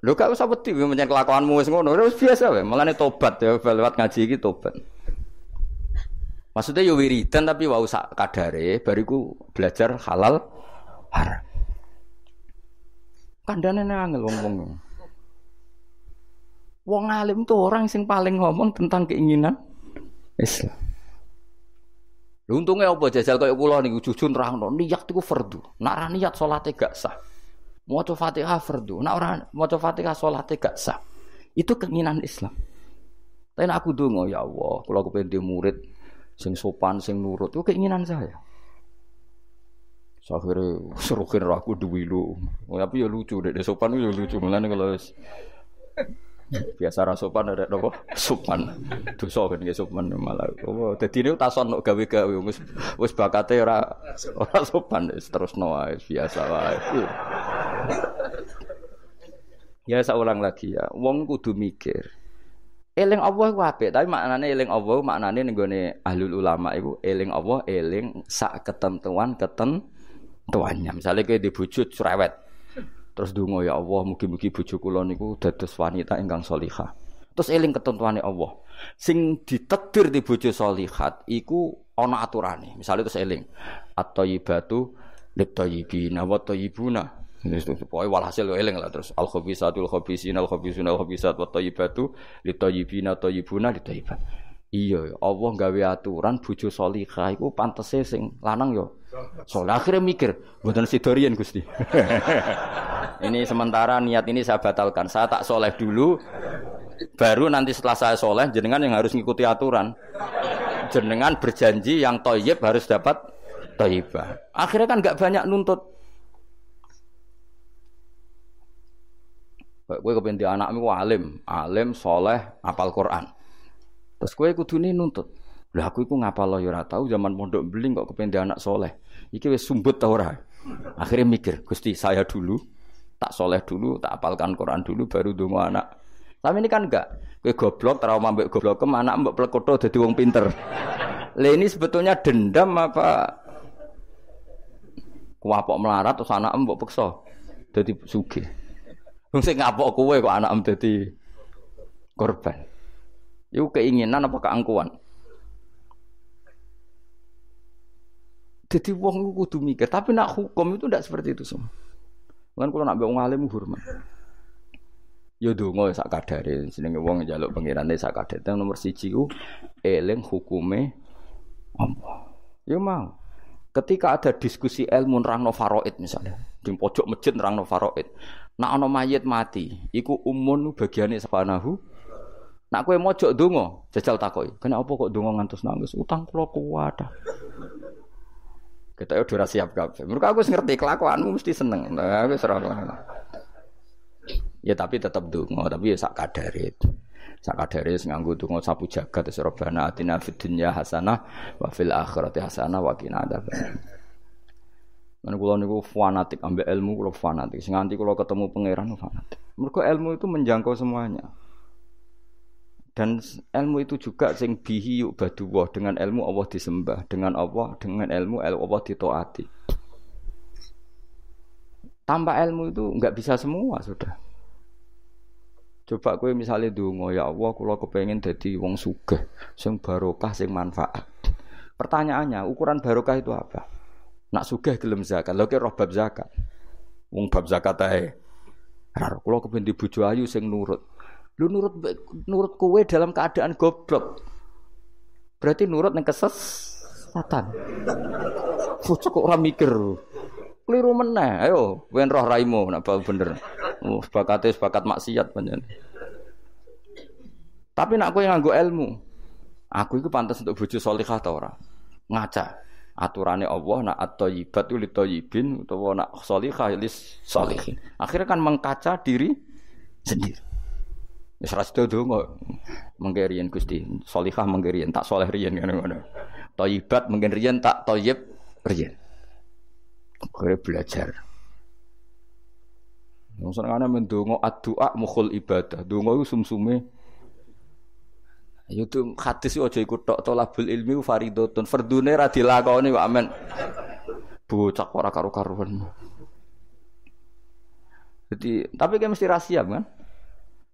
Lho gak usah wedi menyang kelakuanmu wis ngono, wis biasa wae. Mulane tobat ya lewat ngaji iki tobat. Maksudnya yo wiridan tapi wau sak kadare bariku belajar halal haram. Kandane angel wong-wong. Wong alim tuh orang sing paling ngomong tentang keinginan Islam. Untungnya apa jajal kayak kula niku jujur nerangno niat iku fardu. Nek ora niat salate gak sah. Maca Fatihah fardu. Nek ora maca Fatihah salate gak sah. Itu keinginan Islam. Tapi aku dongo ya Allah, kalau aku pengen murid sing sopan, sing nurut, itu keinginan saya. Akhirnya serukin aku duwi lu. Oh, tapi ya lucu deh, sopan itu ya lucu. Mulane kalau biasa ra sopan ada nopo sopan dosa kan ya sopan malah oh dadi ini tason nok gawe-gawe wis wis bakate ora ora sopan terus no biasa wae ya saya ulang lagi ya wong kudu mikir Eling Allah iku apik, tapi maknane eling Allah maknane ning gone ahlul ulama iku eling Allah eling sak ketentuan ketentuannya. Misalnya kayak dibujuk cerewet. Terus donga ya Allah mugi-mugi bojo kula niku dados wanita ingkang salihah. Terus eling ketentuane Allah. Sing ditakdir di bojo salihat iku ana aturane. Misalnya terus eling at-thayyibatu lit-thayyibina wa Pokoknya walhasil lo eling lah terus al khabisatul khabisin al khabisun al khabisat wa thayyibatu li thayyibina thayyibuna li thayyibat. Iya, Allah gawe aturan bojo salihah iku pantese sing lanang yo. Soalnya akhirnya mikir, mboten sidorian Gusti. ini sementara niat ini saya batalkan. Saya tak soleh dulu, baru nanti setelah saya soleh, jenengan yang harus ngikuti aturan. Jenengan berjanji yang toyib harus dapat toyibah. Akhirnya kan nggak banyak nuntut. Kowe kepen di anakmu alim, alim soleh, apal Quran. Terus kowe kudune nuntut. Lah aku iku ngapal lo ya ora tau zaman pondok beling kok kepen di anak soleh. Iki wis sumbut ta ora? Akhirnya mikir, Gusti saya dulu tak soleh dulu, tak apalkan Quran dulu baru dongo anak. Tapi ini kan enggak. Kowe goblok trauma mbek goblok ke anak mbok plekoto dadi wong pinter. Lah ini sebetulnya dendam apa kuapok melarat terus anak mbok peksa dadi sugih. Wong sing ngapok kowe kok anak dadi korban. Iku keinginan apa keangkuhan? Jadi wong kudu mikir, tapi nak hukum itu tidak seperti itu semua. Kan kalau nak wong alim hormat. Ya donga sak kadare jenenge wong njaluk pengirane sak kadare. Nomor 1 ku eling hukume Allah. Ya mau. Ketika ada diskusi ilmu nerangno faraid misalnya, di pojok masjid nerangno faraid. Nak ana mayit mati, iku umun bagiane sepanahu. Nak kowe mojok donga, jajal takoki. Kenapa kok donga ngantos nangis? Utang kula kuat. Kita udah siap kabeh. Mergo aku ngerti kelakuanmu mesti seneng. Nah, wis Ya tapi tetap donga, tapi ya sak kadare. Sak kadare nganggo donga sapu jagat terus robana atina fid dunya hasanah wa fil akhirati hasanah wa qina. Mana kulo niku fanatik ambek ilmu kulo fanatik. Sing kulo ketemu pangeran fanatik. Mergo ilmu itu menjangkau semuanya. Dan ilmu itu juga sing bihi yuk baduwah dengan ilmu Allah disembah, dengan Allah dengan ilmu Allah ditaati. Tanpa ilmu itu nggak bisa semua sudah. Coba kowe misalnya dungo ya Allah, kulo kepengen jadi wong sugih, sing barokah, sing manfaat. Pertanyaannya, ukuran barokah itu apa? Nak sugih gelem zakat. Lha roh bab zakat. Wong bab zakat ae. Ora kula kepen bojo ayu sing nurut. Lu nurut nurut kowe dalam keadaan goblok. Berarti nurut ning kesesatan. Bocah kok ora mikir. Keliru meneh. Ayo, wen roh raimu nak bener. Oh, bakate bakat maksiat pancen. Tapi nak kowe nganggo ilmu, aku itu pantas untuk bojo salihah ta ora? Ngaca aturane Allah nak at-thayyibat li thayyibin utawa nak salihah lis salihin. Akhirnya kan mengkaca diri sendiri. Wis ra sedo donga menggerian Gusti, salihah menggerian tak soleh riyen ngono-ngono. Thayyibat menggerian tak thayyib riyen. Akhirnya belajar. Wong senengane mendonga ad-du'a mukhul ibadah. Donga iku sumsume itu hadis aja ikut tok tolabul ilmi faridotun. Fardune ra dilakoni kok amen. Bocah ora karo-karuan. Jadi, tapi kan mesti rahasia kan?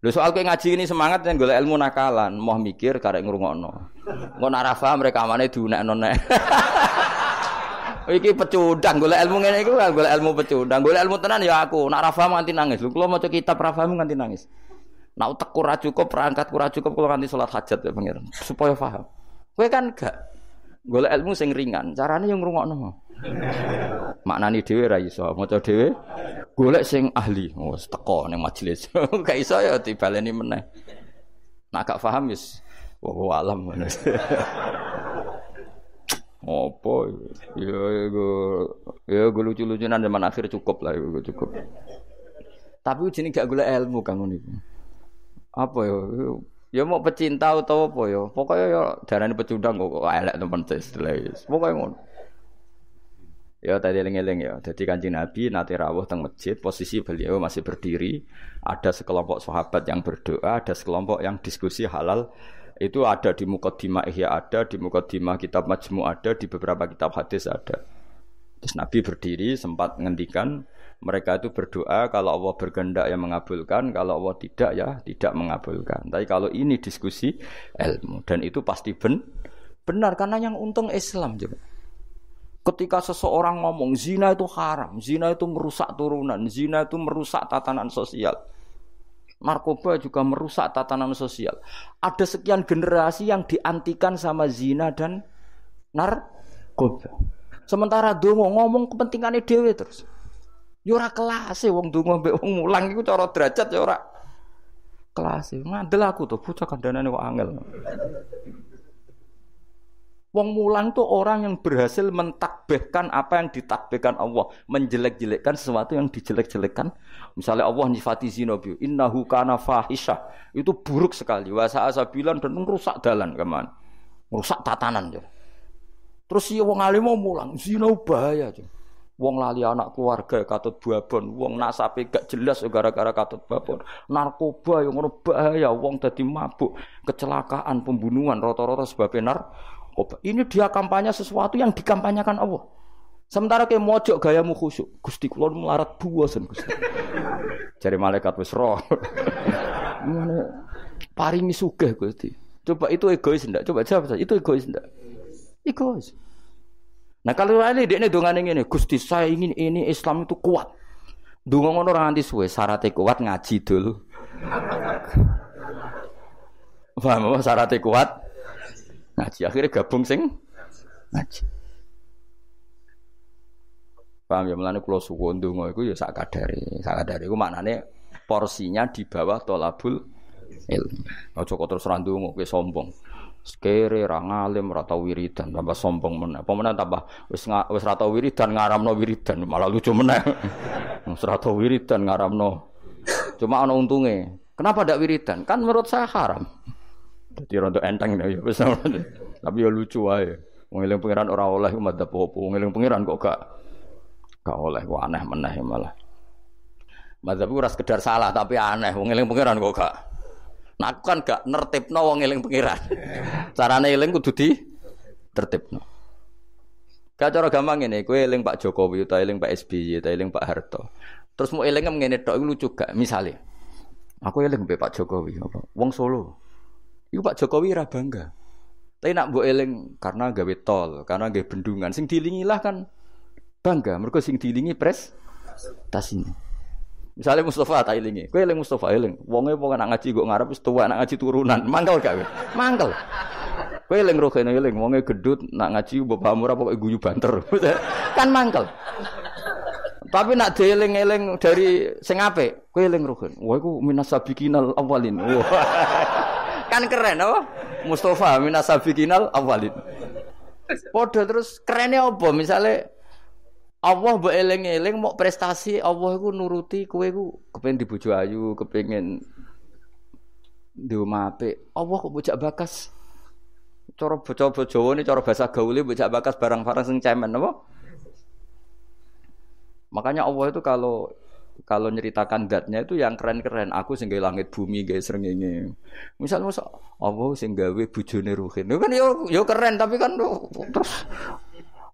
Lho soal kowe ngaji ini semangat dan golek ilmu nakalan, mau mikir karek ngrungokno. Engko nek ora paham rekamane diunekno nek. Iki pecundang golek ilmu ngene iku golek ilmu pecundang. Golek ilmu tenan ya aku. Ora paham nganti nangis. Lho kula maca kitab paham nganti nangis. Nek utek ora cukup, perangkat ora cukup kula nganti salat hajat ya pangeran supaya paham. Kowe kan gak golek ilmu sing ringan, carane yang ngrungokno. Maknani dhewe ra iso, maca dhewe golek sing ahli. Oh, teko ning majelis. gak iso ya dibaleni meneh. Nak gak paham wis wa alam ngono. Apa ya go ya go lucu-lucunan zaman akhir cukup lah ya cukup. Tapi ujine gak golek ilmu kang ngono Apa ya ya mau pecinta atau apa ya pokoknya ya darane pecundang kok elek temen istilah pokoknya ngono Ya tadi eling-eling ya. Jadi kanjeng Nabi nanti rawuh teng masjid, posisi beliau masih berdiri. Ada sekelompok sahabat yang berdoa, ada sekelompok yang diskusi halal. Itu ada di Mukaddimah Ihya ada, di Mukaddimah Kitab Majmu ada, di beberapa kitab hadis ada. Terus Nabi berdiri sempat ngendikan mereka itu berdoa kalau Allah berkehendak yang mengabulkan, kalau Allah tidak ya tidak mengabulkan. Tapi kalau ini diskusi ilmu dan itu pasti ben benar karena yang untung Islam juga. Ketika seseorang ngomong zina itu haram, zina itu merusak turunan, zina itu merusak tatanan sosial. Narkoba juga merusak tatanan sosial. Ada sekian generasi yang diantikan sama zina dan narkoba. Sementara dongo ngomong kepentingannya dewe terus. Yora ya kelas wong dongo mbek wong mulang iku cara derajat ya ora kelas. Ngandel aku tuh bocah kandhanane kok angel. Wong mulang tuh orang yang berhasil mentakbihkan apa yang ditakbihkan Allah, menjelek-jelekkan sesuatu yang dijelek-jelekkan. Misalnya Allah nyifati zina bi, innahu kana fahisha. Itu buruk sekali. Wasa asabilan dan merusak dalan keman. Merusak tatanan ya. Terus si wong alim mau mulang, zina bahaya ya. Wong lali anak keluarga katut babon, wong nasape gak jelas gara-gara katut babon. Narkoba yang bahaya, wong tadi mabuk, kecelakaan, pembunuhan rata-rata sebabnya nar ini dia kampanye sesuatu yang dikampanyekan Allah. Sementara kayak mojok gayamu khusyuk. Gusti kula melarat buasan Gusti. Cari malaikat wis roh. Mana paringi sugih Gusti. Coba itu egois ndak? Coba jawab. Itu egois ndak? Egois. Nah kalau ini dia ini dongan ini, Gusti saya ingin ini Islam itu kuat. Dungo ngono orang anti suwe, syaratnya kuat ngaji dulu. Paham syaratnya kuat? ngaji. Akhirnya gabung sing ngaji. Paham ya melane kula suwun donga iku ya sak kadare. Sak kadare iku maknane porsinya di bawah tolabul ilmu. Aja kok terus ra ndonga sombong. Sekere ra ngalim ra tau wiridan tambah sombong meneh. Apa meneh tambah wis wis ra tau wiridan ngaramno wiridan malah lucu meneh. Wis ra tau wiridan ngaramno. Cuma ana untunge. Kenapa ndak wiridan? Kan menurut saya haram. Jadi rontok enteng ya wis. Tapi ya lucu wae. Wong eling pangeran ora oleh umat apa-apa. Wong eling pangeran kok gak gak oleh kok aneh meneh malah. Madzhab ora sekedar salah tapi aneh. Wong eling pangeran kok gak. Nah aku kan gak nertibno wong eling pangeran. Carane eling kudu di tertibno. Gak cara gampang ini, kue eling Pak Jokowi, atau eling Pak SBY, atau eling Pak Harto. Terus mau eling ngene tok lucu gak? Misalnya, aku eling Pak Jokowi, apa? Wong Solo. Iku Pak Jokowi ra bangga. Tapi nak mbok eling karena gawe tol, karena gawe bendungan sing dilingilah kan bangga. Mergo sing dilingi pres tas ini. Misalnya Mustafa tak ilingi, kowe eling Mustafa eling. Wonge wong anak ngaji kok ngarep wis tuwa anak ngaji turunan. Mangkel gak kowe? Mangkel. Kowe eling rohene eling wonge gedut nak ngaji bapak murah pokoke guyu banter. kan mangkel. Tapi nak dieling-eling dari sing apik, kowe eling rohen. Wah iku minas awalin. Wah. Kan keren oh. Mustafa minas sabiqinal awalin. Podo terus kerennya apa? Misalnya Allah mbok eling-eling mau prestasi Allah iku nuruti kowe iku kepengin dibojo ayu, kepengin apik. Allah kok bocah bakas. Cara bocah Jawa ini cara bahasa gaule bocah bakas barang-barang sing cemen apa? Makanya Allah itu kalau kalau nyeritakan datnya itu yang keren-keren. Aku sing langit bumi guys srengenge. Misal masa Allah sing gawe bojone Ruhin. Itu kan yo yo keren tapi kan terus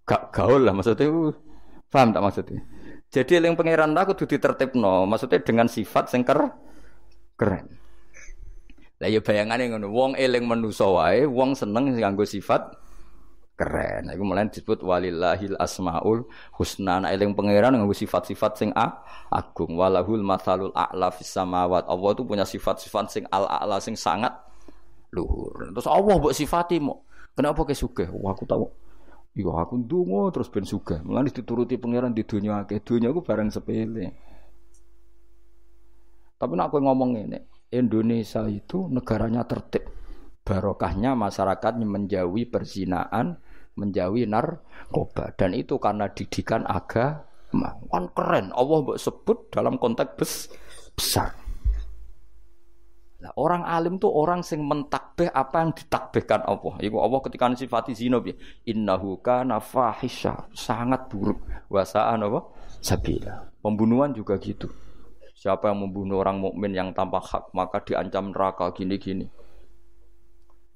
gak gaul lah maksudnya. Paham tak maksudnya? Jadi yang pangeran aku tuh ditertibno, maksudnya dengan sifat sing keren. Lah ya bayangane ngono, wong eling manusa wae, wong seneng nganggo sifat keren. Iku mulai disebut walillahil asmaul husna. Nah, eling pangeran nganggo sifat-sifat sing a, agung. Walahul matsalul a'la fis samawat. Allah itu punya sifat-sifat sing al-a'la sing sangat luhur. Terus Allah mbok sifati mo. Kenapa ke sugih? Wah, aku tahu. Iya aku ndonga terus ben sugih. Mulane dituruti pangeran di dunia akeh. Dunia aku barang sepele. Tapi nak aku ngomong ini, Indonesia itu negaranya tertib. Barokahnya masyarakat menjauhi perzinaan, menjauhi narkoba. Dan itu karena didikan agama. Kan keren. Allah sebut dalam konteks bes besar. Nah, orang alim tuh orang sing mentakbih apa yang ditakbihkan Allah. Iku Allah ketika sifati zina bi innahu kana fahisha, sangat buruk. Wasaan apa? Sabila. Pembunuhan juga gitu. Siapa yang membunuh orang mukmin yang tanpa hak maka diancam neraka gini-gini.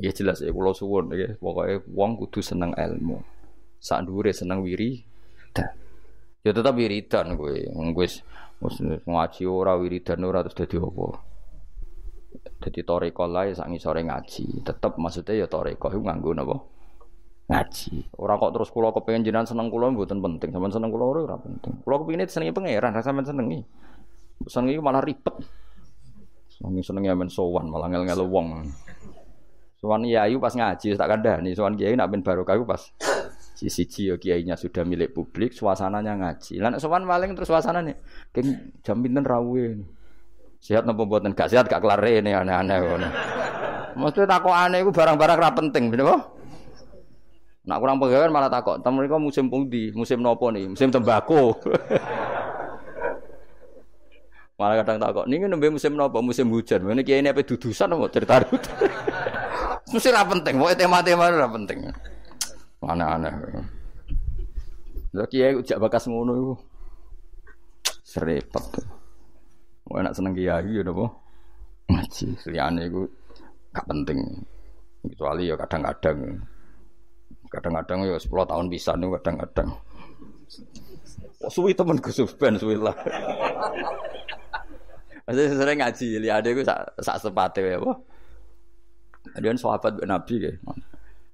Ya jelas ya kalau suwun ya pokoknya wong kudu seneng ilmu. Sak dhuwure seneng wiri. Ya tetap wiridan gue. Gue ngaji ora wiridan ora terus dadi apa. Dadi toreko lae sak ngisore ngaji. Tetep maksudnya ya toreko iku nganggo napa? ngaji. Ora kok terus kula kepengin jenengan seneng kula mboten penting. Sampeyan seneng kula ora penting. Kula kepengin senengi pangeran, ra sampeyan senengi. Seneng iki malah ribet. Seneng seneng ya men sowan malah ngel-ngel wong. Sowan ayu pas ngaji tak kandhani, sowan kiai nak ben barokah pas siji yo kiainya sudah milik publik, suasananya ngaji. Lan sowan paling terus suasananya keng jam pinten rawuhe. Sehat napa mboten? Gak sehat gak kelar ini aneh-aneh ngono. Mesti takokane iku barang-barang ra penting, napa? Nak kurang pegawai malah takok, "Tem mriko musim pundi? Musim nopo nih? Musim tembako." Malah kadang tak kok, ini nembe musim apa? Musim hujan. Ini kiai ini apa dudusan apa cerita Mesti ra penting, pokoknya tema-tema ra penting. Aneh-aneh. Lha kiai ujak bakas ngono iku. Serepet. Wah enak seneng kiai ya napa? Ngaji, liyane iku gak penting. Kecuali ya kadang-kadang. Kadang-kadang ya 10 tahun bisa nih kadang-kadang. Suwi temen Gus Ben suwi lah. Maksudnya sering ngaji, lihat gue sak sak sepatu ya, wah. Dia sahabat Nabi kayak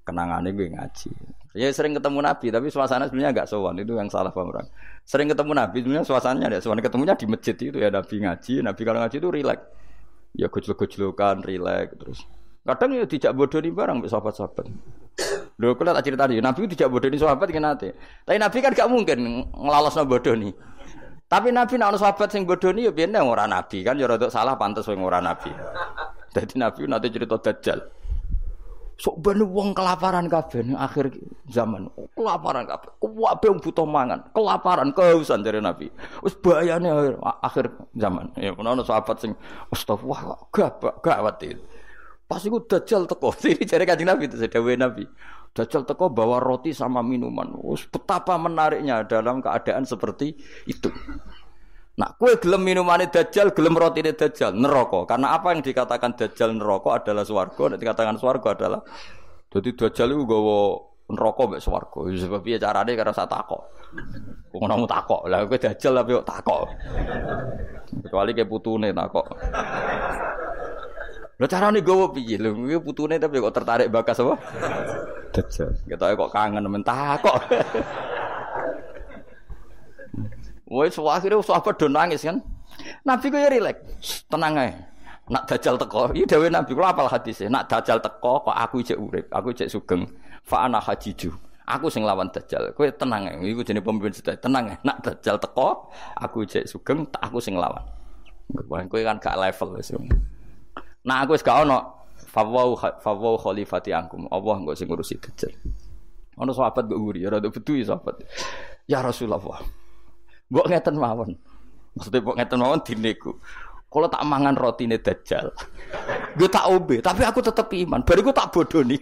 kenangannya gue ngaji. Ya sering ketemu Nabi, tapi suasana sebenarnya agak sowan itu yang salah paham orang. Sering ketemu Nabi, sebenarnya suasananya ada sowan. Ketemunya di masjid itu ya Nabi ngaji. Nabi kalau ngaji itu rileks. Ya gojlok-gojlokan, rileks terus. Kadang ya dijak bodoh nih barang sahabat-sahabat. Lho kula tak cerita Nabi dijak bodoh nih sahabat kenate. Tapi Nabi kan gak mungkin ngelalos bodoh nih. Tapi Nabi nak sahabat sing bodoni ya biyen ora nabi kan ya rada salah pantes wong ora nabi. Dadi Nabi nanti cerita dajjal. Sok ben wong kelaparan kabeh akhir zaman. Kelaparan kabeh. Wong butuh mangan, kelaparan, kehausan dari Nabi. Wis bahayane akhir, akhir zaman. Ya ono sahabat sing astagfirullah gak gawat itu. Pas iku dajjal teko. Ini jare Kanjeng Nabi itu sedawe Nabi. Dajjal teko bawa roti sama minuman. Us, betapa menariknya dalam keadaan seperti itu. Nah, kue gelem minumannya dajjal, gelem roti ini dajjal, neraka. Karena apa yang dikatakan dajjal neraka adalah swarga, dan dikatakan swarga adalah jadi dajjal itu gawa neraka mbek swarga. Ya, sebab piye carane karena saya takok. Wong mau takok. Lah kowe dajjal tapi kok takok. Kecuali ke putune takok. Lah carane gawa piye? Lho kuwi putune tapi kok tertarik bakas apa? Dajjal. Ketoke kok kangen men takok. Wes akhirnya sahabat do nangis kan. Nabi ku ya rileks, tenang. Nak dajjal teko, iki dawuh Nabi kula apal hadise. Nak dajjal teko kok aku cek urip, aku cek sugeng. Fa ana hajiju. Aku sing lawan dajjal. Kowe tenang ae. Iku jenenge pemimpin sedaya. Tenang. Nak dajjal teko, aku cek sugeng, tak aku sing lawan. Kowe kan gak level wis. Nah aku wis ono fawau fawau khalifati angkum. Allah engko sing ngurusi dajjal. Ono sahabat kok nguri, ya rada bedu ya sahabat. Ya Rasulullah. Mbok ngeten mawon. Maksudnya mbok ngeten mawon dineku. Kalau tak mangan roti ini dajjal, gue tak obe, tapi aku tetap iman. Baru gue tak bodoh nih.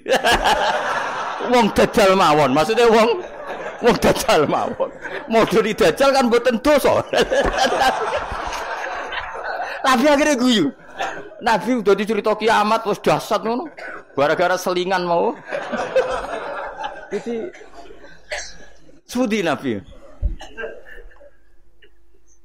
wong dajjal mawon, maksudnya wong wong dajjal mawon. Mau di dajjal kan buatan dosa. tapi akhirnya guyu. Nabi udah dicerita kiamat terus dasar ngono. Gara-gara selingan mau. Jadi Sudi Nabi.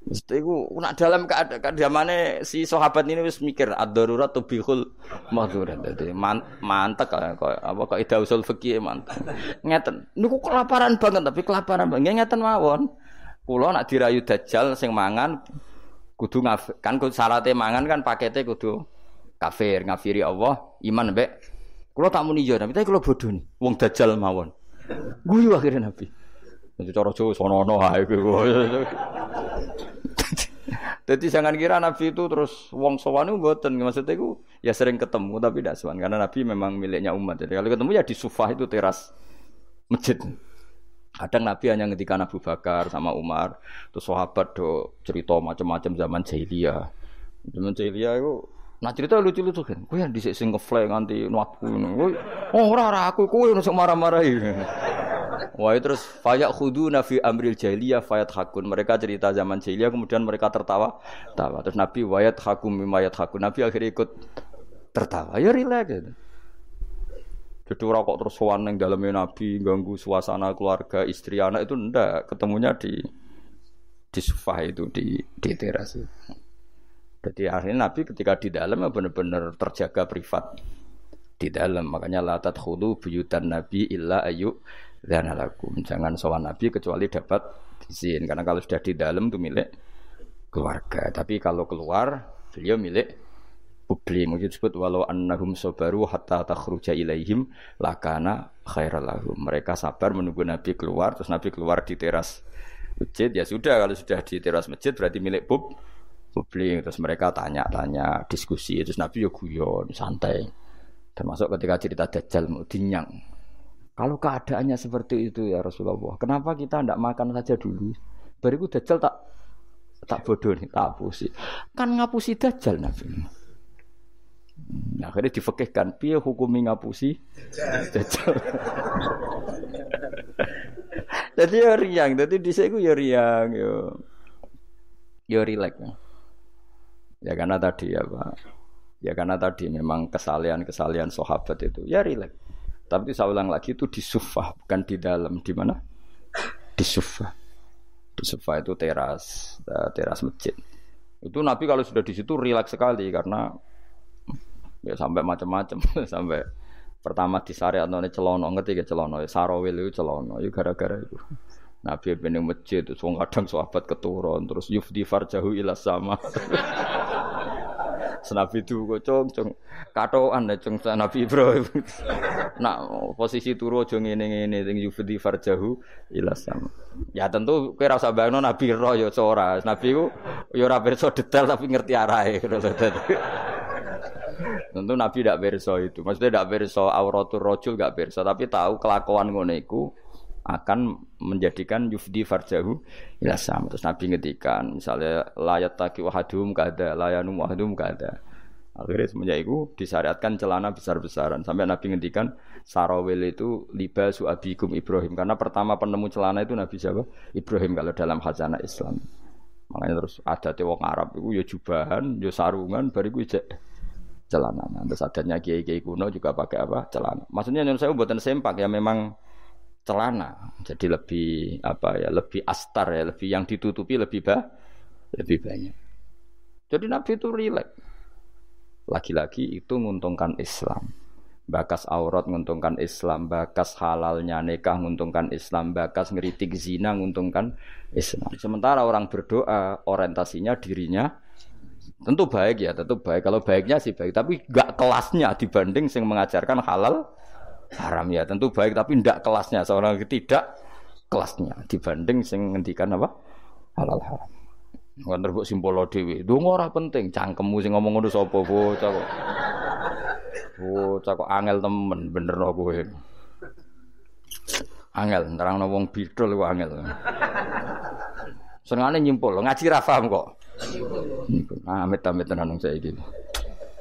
Mesti ku nak dalam keadaan mana si sahabat ini wis mikir ad-darurat tubihul mahdurat. Dadi man, mantek kok apa kok ida usul fikih mantek. Ngeten. Niku kelaparan banget tapi kelaparan banget ngeten mawon. Kula nak dirayu dajjal sing mangan kudu ngaf, kan syaratnya mangan kan paketnya kudu kafir, ngafiri Allah, iman mbek. Kula tak muni yo, tapi kula bodoh nih. Wong dajjal mawon. Guyu akhirnya Nabi. Jadi cara Jawa sono-ono ae Jadi jangan kira Nabi itu terus wong sowan itu mboten maksudnya itu ya sering ketemu tapi tidak sowan karena Nabi memang miliknya umat. Jadi kalau ketemu ya di sufah itu teras masjid. Kadang Nabi hanya ngetika Abu Bakar sama Umar, terus sahabat do cerita macam-macam zaman jahiliyah. Zaman jahiliyah itu Nah cerita lucu-lucu kan, kue yang disik sing ngefly nganti nuatku ini, oh rara aku kue nusuk marah-marahi. Wah terus fayak khudu nafi amril jahiliyah fayat hakun. Mereka cerita zaman jahiliyah kemudian mereka tertawa. Tawa. Terus Nabi wayat hakum mimayat hakun. Nabi akhirnya ikut tertawa. Ya rileks gitu. Jadi orang kok terus sowan yang dalamnya Nabi ganggu suasana keluarga istri anak itu ndak ketemunya di di sofa itu di di teras itu. Jadi akhirnya Nabi ketika di dalam ya benar-benar terjaga privat di dalam makanya latat khulu buyutan Nabi illa ayu lakum. Jangan sowan Nabi kecuali dapat izin karena kalau sudah di dalam itu milik keluarga. Tapi kalau keluar beliau milik publik. Mungkin disebut walau annahum sabaru hatta takhruja ilaihim lakana khairal lahum. Mereka sabar menunggu Nabi keluar terus Nabi keluar di teras masjid ya sudah kalau sudah di teras masjid berarti milik pub publik terus mereka tanya-tanya diskusi terus Nabi yo guyon santai termasuk ketika cerita Dajjal mau dinyang kalau keadaannya seperti itu ya Rasulullah, kenapa kita tidak makan saja dulu? Bariku dajjal tak tak bodoh nih, tak hapusi. Kan ngapusi dajjal Nabi. Nah, akhirnya difekihkan, piye hukumi ngapusi dajjal. jadi ya riang, jadi di saya ya riang, yo, yo rilek. Ya karena tadi ya Pak, ya karena tadi memang kesalian-kesalian sahabat itu, ya rilek. Tapi saya ulang lagi itu di sufah, bukan di dalam. Di mana? Di sufah. Di sufah itu teras, eh, teras masjid. Itu Nabi kalau sudah di situ rileks sekali karena ya sampai macam-macam sampai pertama di syariat none celono ngerti ya celono sarawil itu celono itu gara-gara itu Nabi bening masjid itu kadang sahabat keturun terus yufdi farjahu ila sama Senabi itu kok cung katoan ya cung Nabi Ibrahim. nak posisi turu aja ngene-ngene sing yufdi farjahu ila sama. Ya tentu kowe ora usah bayangno Nabi roh ya ora. Nabi ku ya ora detail tapi ngerti arahe. Tentu Nabi tidak berso itu. Maksudnya tidak berso auratul rojul gak berso, tapi tahu kelakuan ngono iku akan menjadikan yufdi farjahu ila sama. Terus Nabi ngedikan misalnya layat taki wahadum kada, layanum wahadum kada. Akhirnya semenjak itu disyariatkan celana besar-besaran sampai Nabi ngendikan sarawil itu libasu abikum Ibrahim karena pertama penemu celana itu Nabi siapa? Ibrahim kalau dalam khazanah Islam. Makanya terus ada wong Arab itu ya jubahan, ya sarungan, bariku celana. Nah, terus adanya kiai-kiai kuno juga pakai apa? Celana. Maksudnya yang saya buatan sempak ya memang celana. Jadi lebih apa ya, lebih astar ya, lebih yang ditutupi lebih bah, lebih banyak. Jadi Nabi itu rileks. Lagi-lagi itu menguntungkan Islam. Bakas aurat menguntungkan Islam, bakas halalnya nikah menguntungkan Islam, bakas ngeritik zina menguntungkan Islam. Sementara orang berdoa orientasinya dirinya tentu baik ya, tentu baik. Kalau baiknya sih baik, tapi gak kelasnya dibanding yang mengajarkan halal haram ya tentu baik tapi tidak kelasnya. Seorang tidak kelasnya. Dibanding sing ngendikan apa? Halal haram. Kan terbuk simpolo dewi itu ora penting. Cangkemmu sing ngomong ngono sapa bocah kok. Bocah kok angel temen bener no kowe. Angel nerangno wong bidol kok angel. Senengane nyimpul. Ngaji ra paham kok. Amit-amit tenan gitu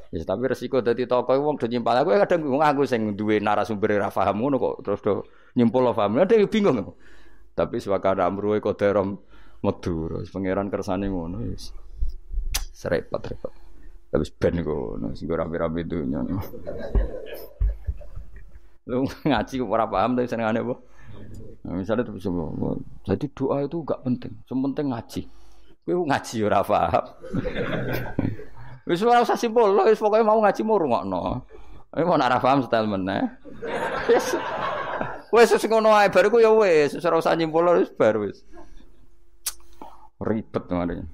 Ya tapi resiko dadi tokoh wong do nyimpal aku kadang bingung aku sing duwe narasumber ra paham ngono kok terus do nyimpul lo paham. Ada bingung. Tapi swakana amruwe koderom medur. Pangeran kersane ngono wis. Serepot repot. Tapi ben ngono sing ora rame-rame dunya. Lu ngaji ora paham tapi senengane apa? Nah, misalnya terus jadi doa itu gak penting, yang penting ngaji. Kowe ngaji ora paham. Wis ora usah simpul, wis pokoke mau ngaji mau rungokno. Kowe mau ora paham style meneh. Wis wis wis ngono ae bar ku ya wis, ora usah nyimpul wis bar wis. Ribet kemarin.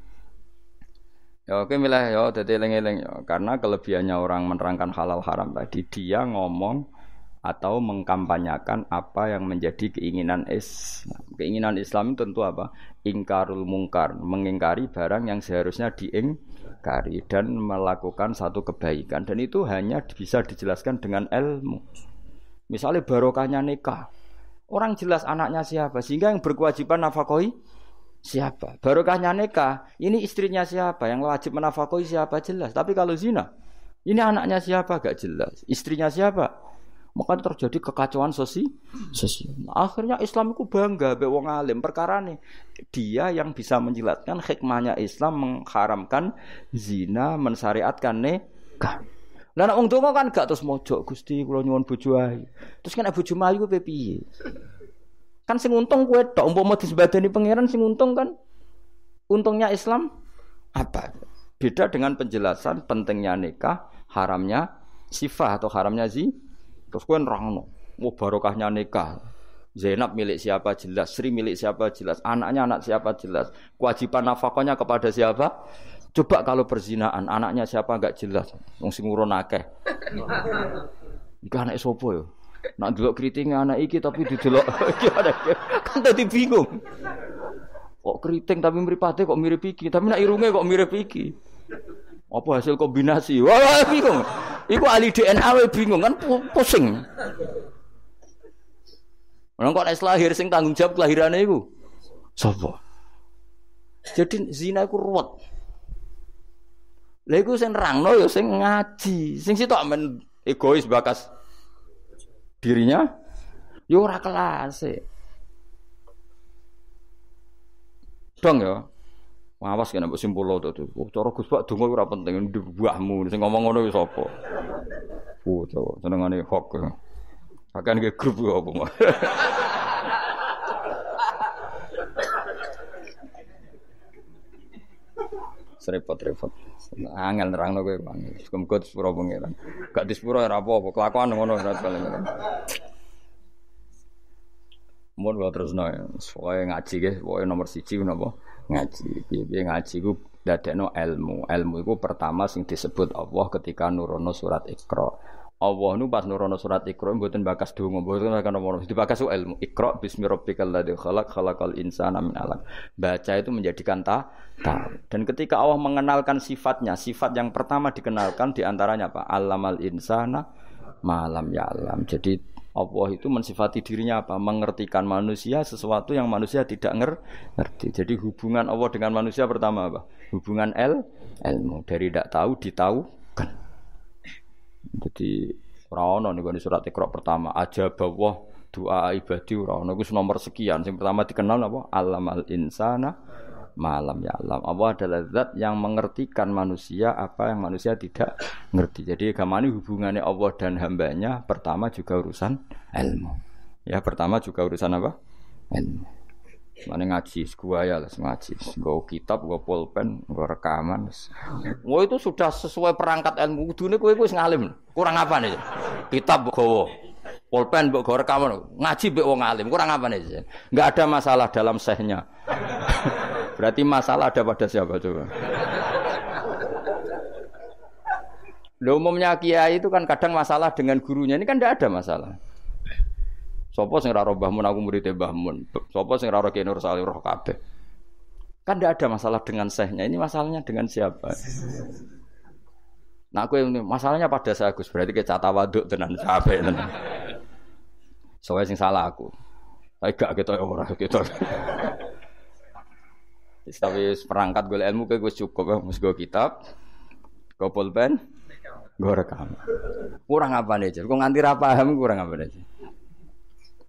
Ya oke milah ya dadi eling-eling ya karena kelebihannya orang menerangkan halal haram tadi dia ngomong atau mengkampanyakan apa yang menjadi keinginan Islam. Keinginan Islam tentu apa? Ingkarul mungkar, mengingkari barang yang seharusnya diingkari dan melakukan satu kebaikan dan itu hanya bisa dijelaskan dengan ilmu. Misalnya barokahnya nikah. Orang jelas anaknya siapa sehingga yang berkewajiban nafkahi siapa. Barokahnya nikah, ini istrinya siapa, yang wajib menafkahi siapa jelas. Tapi kalau zina, ini anaknya siapa gak jelas, istrinya siapa maka terjadi kekacauan sosi sosial. Nah, akhirnya Islam itu bangga be wong alim perkara nih dia yang bisa menjelaskan hikmahnya Islam mengharamkan zina, mensyariatkan nikah. Lah nek wong donga kan gak terus mojok Gusti kula nyuwun bojo ayu. Terus kan bojo ayu ku piye? Kan sing untung kowe tok umpama disebadani pangeran sing untung kan untungnya Islam apa? Beda dengan penjelasan pentingnya nikah, haramnya sifat atau haramnya zi Terus kowe nerangno, mau barokahnya nikah. Zainab milik siapa jelas, Sri milik siapa jelas, anaknya anak siapa jelas, kewajiban nafkahnya kepada siapa? Coba kalau perzinaan, anaknya siapa enggak jelas, wong sing urun akeh. Iku anak sapa yo? Nak delok keriting anak iki tapi didelok kan dadi bingung. Kok keriting tapi mripate kok mirip iki, tapi nak irunge kok mirip iki. Apa hasil kombinasi? Wah, bingung. Iku ahli DNA we bingung kan pusing. Orang kok lahir sing tanggung jawab kelahirannya iku sapa? Jadi zina iku ruwet. Lha iku sing nerangno ya sing ngaji. Sing sitok men egois bakas dirinya ya ora kelas. Dong ya. Awas kena mbok simpul lo tuh. Oh, cara Gus Pak donga ora penting buahmu sing ngomong ngono wis apa. Oh, coba senengane hok. Akan ke grup apa mau. Serepot-repot. Angel nerangno kowe Bang. Muga sepuro pengiran. Gak disepuro ora apa-apa, kelakuan ngono ora paling. Mun terus nang, soalnya ngaji guys, pokoknya nomor siji napa? Ngaji. Piye ngaji ku dadekno ilmu. Ilmu iku pertama sing disebut Allah ketika nurono surat Iqra. Allah nu pas nurono surat Iqra mboten bakas donga, mboten akan nomor. Dibakas ilmu. Iqra bismi rabbikal ladzi khalaq khalaqal insana min 'alaq. Baca itu menjadikan ta tahu. Dan ketika Allah mengenalkan sifatnya, sifat yang pertama dikenalkan di antaranya apa? Alamal insana malam ya alam. Jadi Allah itu mensifati dirinya apa? Mengertikan manusia sesuatu yang manusia tidak ngerti. Jadi hubungan Allah dengan manusia pertama apa? Hubungan el ilmu dari tidak tahu ditahukan. Jadi ora nih surat Iqra pertama aja bawah doa ibadi ora ono nomor sekian. Yang pertama dikenal apa? Alam al insana malam ya alam. Allah adalah zat yang mengertikan manusia apa yang manusia tidak ngerti. Jadi agama ini hubungannya Allah dan hambanya pertama juga urusan ilmu. Ya pertama juga urusan apa? Ilmu. Mana ngaji, gua ya lah ngaji, gua kitab, gua pulpen, gua rekaman. Wah itu sudah sesuai perangkat ilmu. Dunia kue kue ngalim. Kurang apa nih? Kitab gua, pulpen gua rekaman, ngaji be wong alim. Kurang apa nih? Enggak ada masalah dalam sehnya. Berarti masalah ada pada siapa coba? Lo umumnya kiai itu kan kadang masalah dengan gurunya ini kan tidak ada masalah. Sopo sing raro bahmun aku murid bahmun. Sopo sing raro Nur Salih roh kabeh. Kan tidak ada masalah dengan sehnya. Ini masalahnya dengan siapa? Nah aku ini masalahnya pada saya Gus berarti ke cata waduk tenan capek tenan. Soalnya sing salah aku. Tapi gak gitu orang gitu. Tapi perangkat gue ilmu kayak gue cukup mus gue kitab, gue pulpen, gue rekam. Kurang apa nih Gue nganti paham kurang apa nih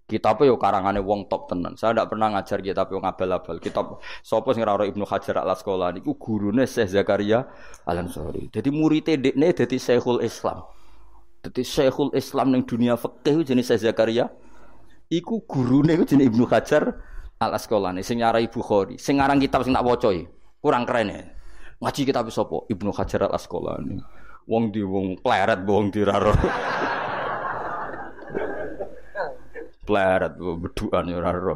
Kitab yo karangannya wong top tenan. Saya tidak pernah ngajar kitab yo ngabal-abal. Kitab sopo sing ora Ibnu Hajar al Asqalani iku gurune Syekh Zakaria Al Ansori. Dadi murid dekne dadi Syekhul Islam. Dadi Syekhul Islam ning dunia fikih jenis Syekh Zakaria iku gurune jenis Ibnu Hajar Al Asqalani sing nyarai Bukhari, sing ngarang kitab sing tak Kurang keren ya. Ngaji kita bisa apa? Ibnu Hajar al Asqalani. Wong di wong pleret wong di raro. pleret beduan ya raro.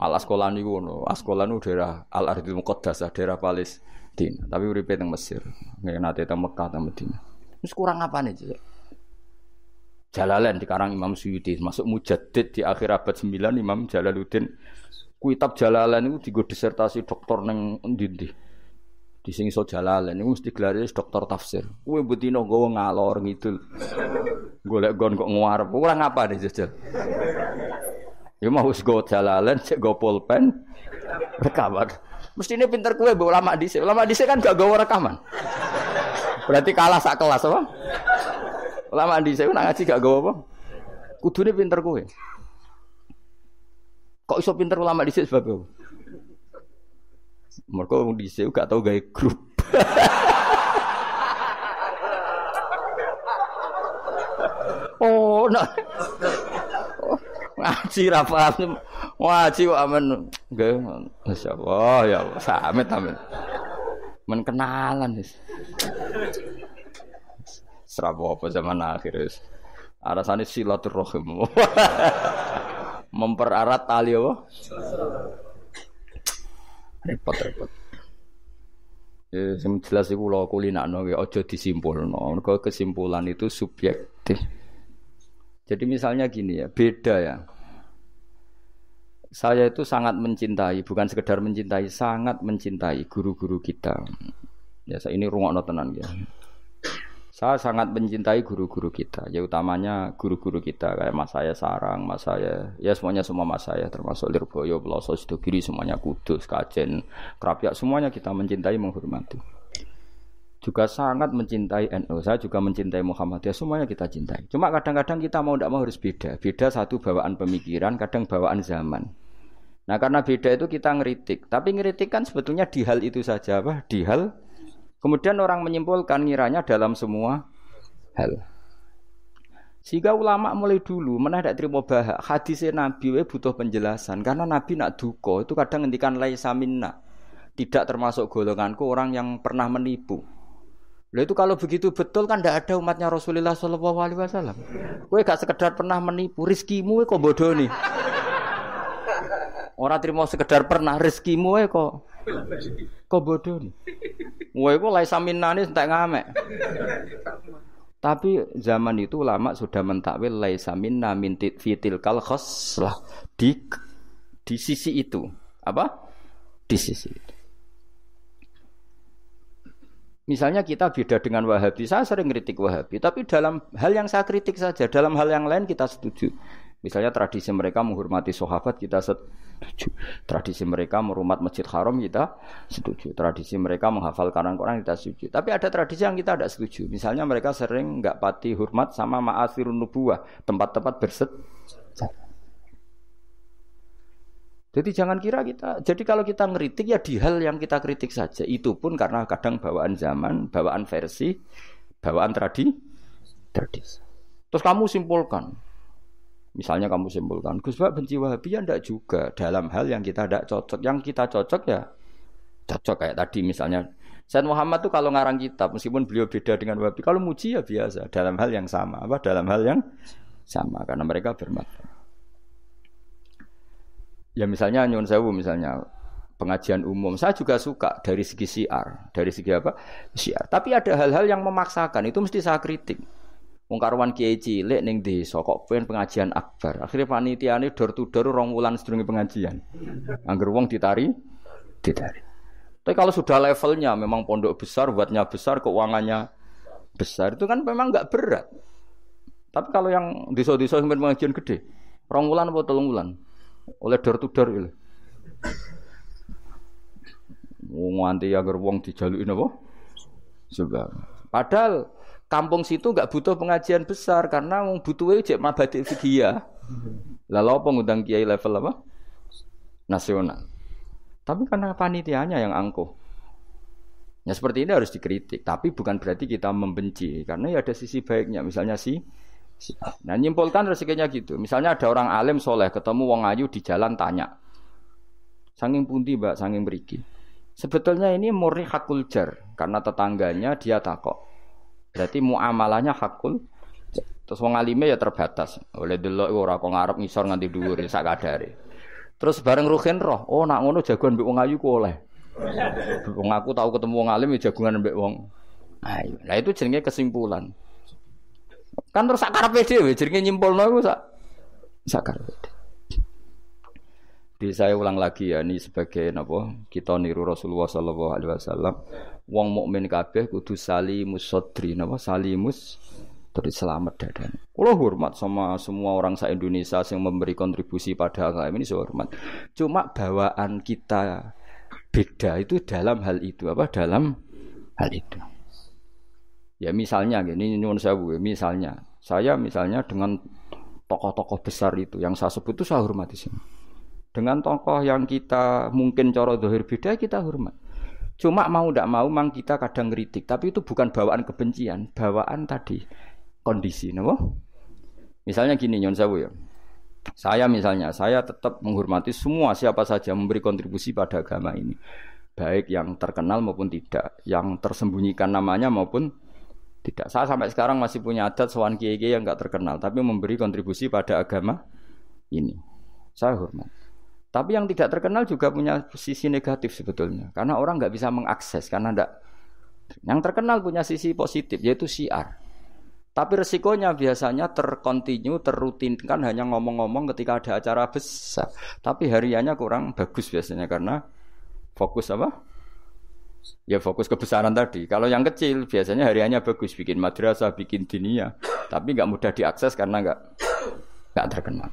Al Asqalani ngono. Asqalani daerah Al Ardil Muqaddasah, daerah Palestina. Tapi uripe teng Mesir. Nggih nate teng Mekah teng Madinah. Wis kurang apa nih? Jalalain di karang Imam Suyuti masuk mujaddid di akhir abad 9 Imam Jalaluddin Kuitab Jalalain itu digo disertasi doktor neng ndi di sing iso Jalalain itu mesti gelar doktor tafsir. Kowe butino nggawa ngalor ngidul. Golek gon kok nguarep. Kurang apa nih jajal? Ya mau wis go Jalalain cek go pulpen rekaman. Mesti ini pinter kue bawa lama dhisik. Lama dhisik kan gak gawa rekaman. Berarti kalah sak kelas apa? Lama di saya nak ngaji gak gawa apa? Kudune pinter kowe. Kok iso pinter ulama dhisik sebab apa? Mereka wong dhisik gak tau gawe grup. oh, nah. ngaji ra paham. Ngaji kok amen nggih. Masyaallah ya Allah, samet amin. Men kenalan wis. Serapa apa zaman akhir wis. Arasane silaturahim. Memperarat tali apa? Repot-repot. Ya, sing jelas iku kula kulinakno ya aja disimpulno. Mergo kesimpulan itu subjektif. Jadi misalnya gini ya, beda ya. Saya itu sangat mencintai, bukan sekedar mencintai, sangat mencintai guru-guru kita. Ya, saya ini rungokno tenan ya. Saya sangat mencintai guru-guru kita, ya utamanya guru-guru kita kayak Mas saya Sarang, Mas saya, ya semuanya semua Mas saya termasuk Lirboyo, Beloso, Sidogiri, semuanya Kudus, Kajen, Krapyak, semuanya kita mencintai, menghormati. Juga sangat mencintai NU, saya juga mencintai Muhammadiyah, semuanya kita cintai. Cuma kadang-kadang kita mau tidak mau harus beda, beda satu bawaan pemikiran, kadang bawaan zaman. Nah karena beda itu kita ngeritik, tapi ngeritik kan sebetulnya di hal itu saja, apa? Di hal Kemudian orang menyimpulkan ngiranya dalam semua hal. Sehingga ulama mulai dulu mana tidak terima bahak hadisnya Nabi we butuh penjelasan karena Nabi nak duko itu kadang ngendikan laisa minna tidak termasuk golonganku orang yang pernah menipu. Lalu itu kalau begitu betul kan tidak ada umatnya Rasulullah Shallallahu Alaihi Wasallam. Kue gak sekedar pernah menipu, rizkimu kok bodoh nih. Orang terima sekedar pernah rizkimu kok kok bodoh nih. Wah, itu lai saminani entek ngamek. Tapi zaman itu lama sudah mentakwil lai saminna min fitil kal khoslah di di sisi itu. Apa? Di sisi itu. Misalnya kita beda dengan Wahabi, saya sering kritik Wahabi, tapi dalam hal yang saya kritik saja, dalam hal yang lain kita setuju. Misalnya tradisi mereka menghormati sahabat kita setuju. Tradisi mereka merumat masjid haram kita setuju. Tradisi mereka menghafal Quran kita setuju. Tapi ada tradisi yang kita tidak setuju. Misalnya mereka sering nggak pati hormat sama ma'asirun nubuah, tempat-tempat berset. Jadi jangan kira kita. Jadi kalau kita ngeritik ya di hal yang kita kritik saja. Itu pun karena kadang bawaan zaman, bawaan versi, bawaan tradi, tradisi. Terus kamu simpulkan, Misalnya kamu simpulkan, Gus Pak benci Wahabi ya ndak juga dalam hal yang kita tidak cocok. Yang kita cocok ya cocok kayak tadi misalnya Said Muhammad tuh kalau ngarang kitab meskipun beliau beda dengan Wahabi, kalau muji ya biasa dalam hal yang sama, apa dalam hal yang sama karena mereka bermakna. Ya misalnya nyun sewu misalnya pengajian umum, saya juga suka dari segi siar, dari segi apa? Siar. Tapi ada hal-hal yang memaksakan, itu mesti saya kritik. Wong karuan kiai cilik ning desa kok pengen pengajian akbar. Akhirnya panitiane door to door rong wulan sedurunge pengajian. Angger wong ditari, ditari. Tapi kalau sudah levelnya memang pondok besar, buatnya besar, keuangannya besar itu kan memang nggak berat. Tapi kalau yang desa-desa yang pengajian gede, rong wulan atau telung wulan, oleh door to door itu. Wong nganti agar wong dijalukin apa? Sebab padahal kampung situ nggak butuh pengajian besar karena mau butuh cek mabadi fikih Lalu apa ngundang kiai level apa? Nasional. Tapi karena panitianya yang angkuh. Ya seperti ini harus dikritik, tapi bukan berarti kita membenci karena ya ada sisi baiknya. Misalnya si, nah nyimpulkan rezekinya gitu. Misalnya ada orang alim soleh ketemu wong ayu di jalan tanya, sanging pundi mbak, sanging beriki. Sebetulnya ini murni hakul jar karena tetangganya dia takok. Berarti muamalahnya hakul Terus wong alime ya terbatas. Oleh delok ora kok ngarep ngisor nganti dhuwur ya sak kadare. Terus bareng Ruhin roh, oh nak ngono jagoan mbek wong ayu ku oleh. Wong aku tahu ketemu wong alim ya jagungan mbek wong ayu. Nah itu jenenge kesimpulan. Kan terus sak karepe dhewe jenenge nyimpulno iku sak sak karepe. Jadi saya ulang lagi ya ini sebagai napa kita niru Rasulullah sallallahu alaihi wasallam wong mukmin kabeh kudu salimus sodri napa salimus terus selamat dadan. Kalau hormat sama semua orang se Indonesia yang memberi kontribusi pada agama ini saya hormat. Cuma bawaan kita beda itu dalam hal itu apa dalam hal itu. Ya misalnya gini nyuwun sewu misalnya saya misalnya dengan tokoh-tokoh besar itu yang saya sebut itu saya hormati sini. Dengan tokoh yang kita mungkin coro dohir beda kita hormat. Cuma mau tidak mau mang kita kadang ngeritik, tapi itu bukan bawaan kebencian, bawaan tadi kondisi, nabo. Misalnya gini nyon sawu ya. Saya misalnya, saya tetap menghormati semua siapa saja memberi kontribusi pada agama ini. Baik yang terkenal maupun tidak, yang tersembunyikan namanya maupun tidak. Saya sampai sekarang masih punya adat sowan kiai yang nggak terkenal, tapi memberi kontribusi pada agama ini. Saya hormat. Tapi yang tidak terkenal juga punya sisi negatif sebetulnya, karena orang nggak bisa mengakses karena tidak. Yang terkenal punya sisi positif yaitu siar. Tapi resikonya biasanya terkontinu, terrutinkan hanya ngomong-ngomong ketika ada acara besar. Tapi hariannya kurang bagus biasanya karena fokus apa? Ya fokus kebesaran tadi. Kalau yang kecil biasanya hariannya bagus, bikin madrasah, bikin dunia, tapi nggak mudah diakses karena nggak nggak terkenal.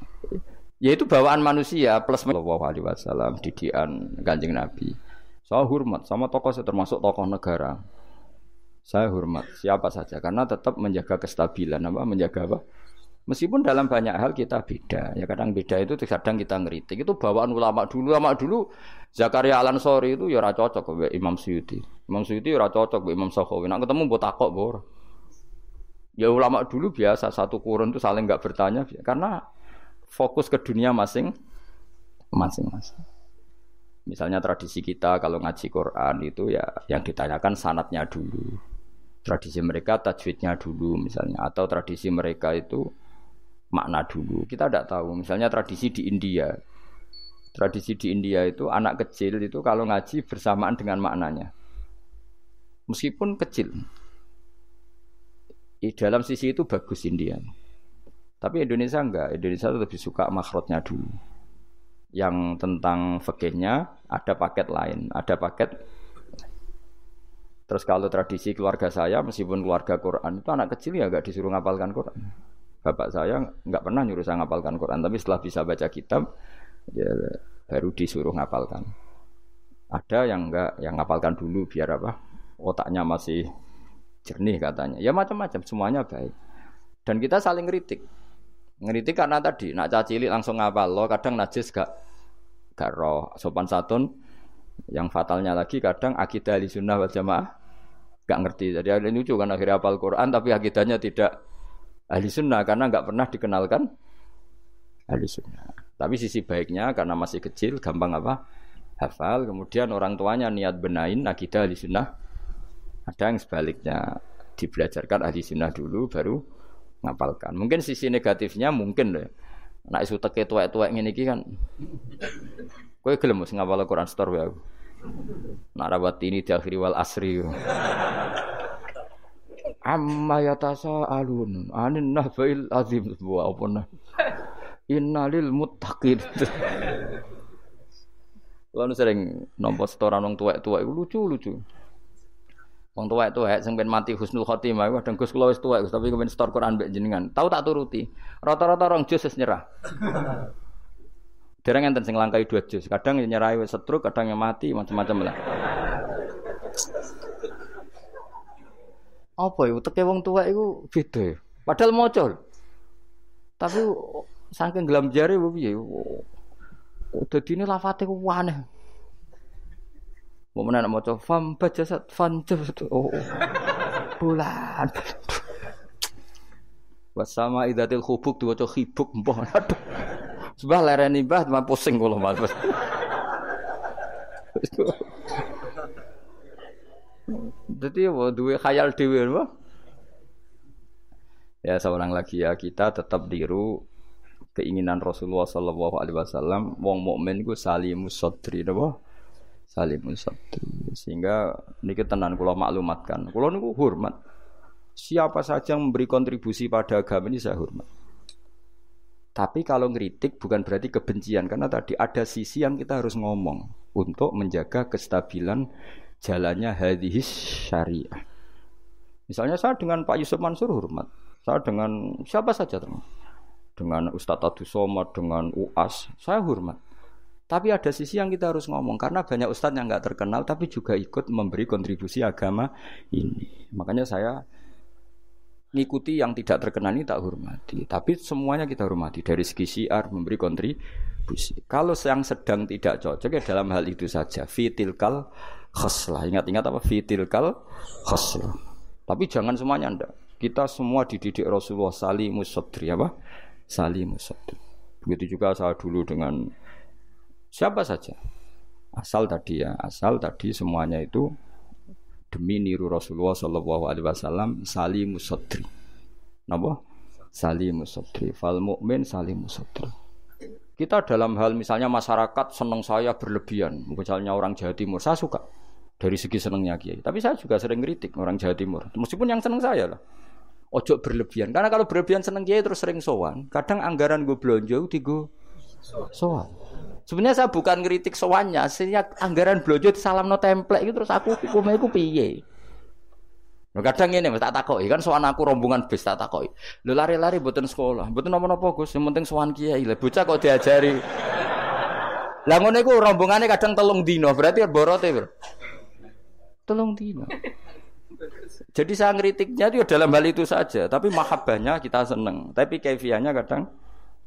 Yaitu bawaan manusia plus Sallallahu alaihi wasallam didikan Kanjeng Nabi. Saya hormat sama tokoh saya termasuk tokoh negara. Saya hormat siapa saja karena tetap menjaga kestabilan apa menjaga apa? Meskipun dalam banyak hal kita beda, ya kadang beda itu kadang kita ngeritik. Itu bawaan ulama dulu, ulama dulu Zakaria Al Ansori itu ya cocok ke Imam Suyuti. Imam Suyuti ya cocok ke Imam Sakhawi. Nak ketemu mbok takok bor. Ya ulama dulu biasa satu kurun itu saling nggak bertanya karena fokus ke dunia masing masing-masing. Misalnya tradisi kita kalau ngaji Quran itu ya yang ditanyakan sanatnya dulu. Tradisi mereka tajwidnya dulu misalnya atau tradisi mereka itu makna dulu. Kita tidak tahu. Misalnya tradisi di India. Tradisi di India itu anak kecil itu kalau ngaji bersamaan dengan maknanya. Meskipun kecil. Di dalam sisi itu bagus India. Tapi Indonesia enggak, Indonesia lebih suka makhrotnya dulu. Yang tentang fikihnya ada paket lain, ada paket Terus kalau tradisi keluarga saya, meskipun keluarga Quran itu anak kecil ya enggak disuruh ngapalkan Quran. Bapak saya enggak pernah nyuruh saya ngapalkan Quran, tapi setelah bisa baca kitab, ya baru disuruh ngapalkan. Ada yang enggak, yang ngapalkan dulu biar apa? Otaknya masih jernih katanya. Ya macam-macam, semuanya baik. Dan kita saling kritik. Ngeritik karena tadi nak cacili langsung ngapal lo kadang najis gak gak roh. Sopan satun yang fatalnya lagi kadang akidah di sunnah wal jamaah gak ngerti. Jadi ada lucu kan akhirnya hafal Quran tapi akidahnya tidak ahli sunnah karena nggak pernah dikenalkan ahli sunnah. Tapi sisi baiknya karena masih kecil gampang apa? Hafal kemudian orang tuanya niat benain akidah ahli sunnah. Ada yang sebaliknya dibelajarkan ahli sunnah dulu baru ngapalkan. Mungkin sisi negatifnya mungkin deh. Nak isu teke tuwek-tuwek ngene iki kan. Kowe gelem ngapal Quran store aku. Nak rawat ini di akhir wal asri. Amma yatasa alun anin nahbail azim buah apa nah. Innalil muttaqin. Lalu sering nompo setoran wong tuwek-tuwek lucu-lucu. Wong tua itu hek sing ben mati husnul khotimah kadang Gus kula tuwek tapi kepen setor Quran mbek jenengan. Tahu tak turuti. Rata-rata rong jus wis nyerah. Dereng enten sing langkai dua jus. Kadang yang nyerah wis setruk, kadang yang mati macam-macam lah. Apa ya uteke wong tua iku beda ya. Padahal maca. Tapi saking gelam jari piye. Dadine lafate ku aneh. Mau mana mau coba fam baca sat fan oh, oh bulan. Wasama idatil khubuk dua coba khibuk mbah. Sebab lereni mbah cuma pusing kalau mas. Jadi wa duwe khayal apa? Ya seorang lagi ya kita tetap diru keinginan Rasulullah Sallallahu Alaihi Wasallam wong mukmin ku salimus sadri napa salimus sadri sehingga niki tenan kula maklumatkan. Kula niku hormat. Siapa saja yang memberi kontribusi pada agama ini saya hormat. Tapi kalau ngeritik bukan berarti kebencian karena tadi ada sisi yang kita harus ngomong untuk menjaga kestabilan jalannya hadis syariah. Misalnya saya dengan Pak Yusuf Mansur hormat, saya dengan siapa saja teman? Dengan Ustadz Abdul Somad, dengan UAS, saya hormat. Tapi ada sisi yang kita harus ngomong karena banyak ustadz yang nggak terkenal tapi juga ikut memberi kontribusi agama ini. Makanya saya ngikuti yang tidak terkenal ini tak hormati. Tapi semuanya kita hormati dari segi siar memberi kontribusi. Kalau yang sedang tidak cocok ya dalam hal itu saja. Fitilkal khoslah. Ingat-ingat apa? Fitilkal khoslah. Tapi jangan semuanya anda. Kita semua dididik Rasulullah salimus sodri apa? salim sadr. Begitu juga saya dulu dengan siapa saja. Asal tadi ya, asal tadi semuanya itu demi niru Rasulullah Shallallahu Alaihi Wasallam salim sadri. Napa? Salim sadri. Fal mukmin salim sadri. Kita dalam hal misalnya masyarakat senang saya berlebihan, misalnya orang Jawa Timur, saya suka dari segi senangnya kiai. Tapi saya juga sering kritik orang Jawa Timur, meskipun yang senang saya lah ojo berlebihan. Karena kalau berlebihan seneng kiai terus sering sowan. Kadang anggaran gue belanja tigo sowan. Sebenarnya saya bukan kritik sowannya, sehingga anggaran belanja salam no template itu terus aku hukumnya aku piye. Nah, kadang ini tak takoki kan sowan aku rombongan bis tak takoki. Lu lari-lari buatan sekolah, buatan apa-apa Gus, yang penting sowan kiai. Lah bocah kok diajari. Lah ngono iku rombongane kadang telung dino, berarti borote, Bro. Telung dino. Jadi saya ngeritiknya itu dalam hal itu saja, tapi mahabbahnya kita seneng, tapi kefiahnya kadang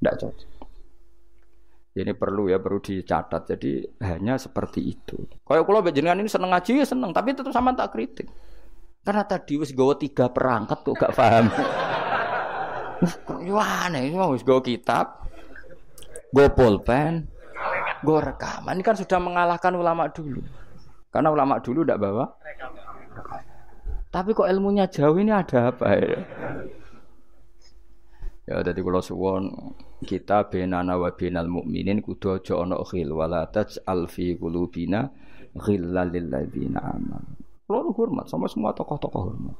tidak cocok. Ini perlu ya, perlu dicatat. Jadi hanya seperti itu. Kalau kalau jenengan ini seneng ngaji ya seneng, tapi tetap sama tak kritik. Karena tadi wis gawa tiga perangkat kok gak paham. Wah, nih, wis gawa kitab, gawa pulpen, gawa rekaman. Ini kan sudah mengalahkan ulama dulu. Karena ulama dulu tidak bawa tapi kok ilmunya jauh ini ada apa ya? Ya jadi kalau suwon kita benana wa benal mukminin kudu aja ana khil wala taj'al fi qulubina ghillal lil ladzina hormat sama semua tokoh-tokoh hormat.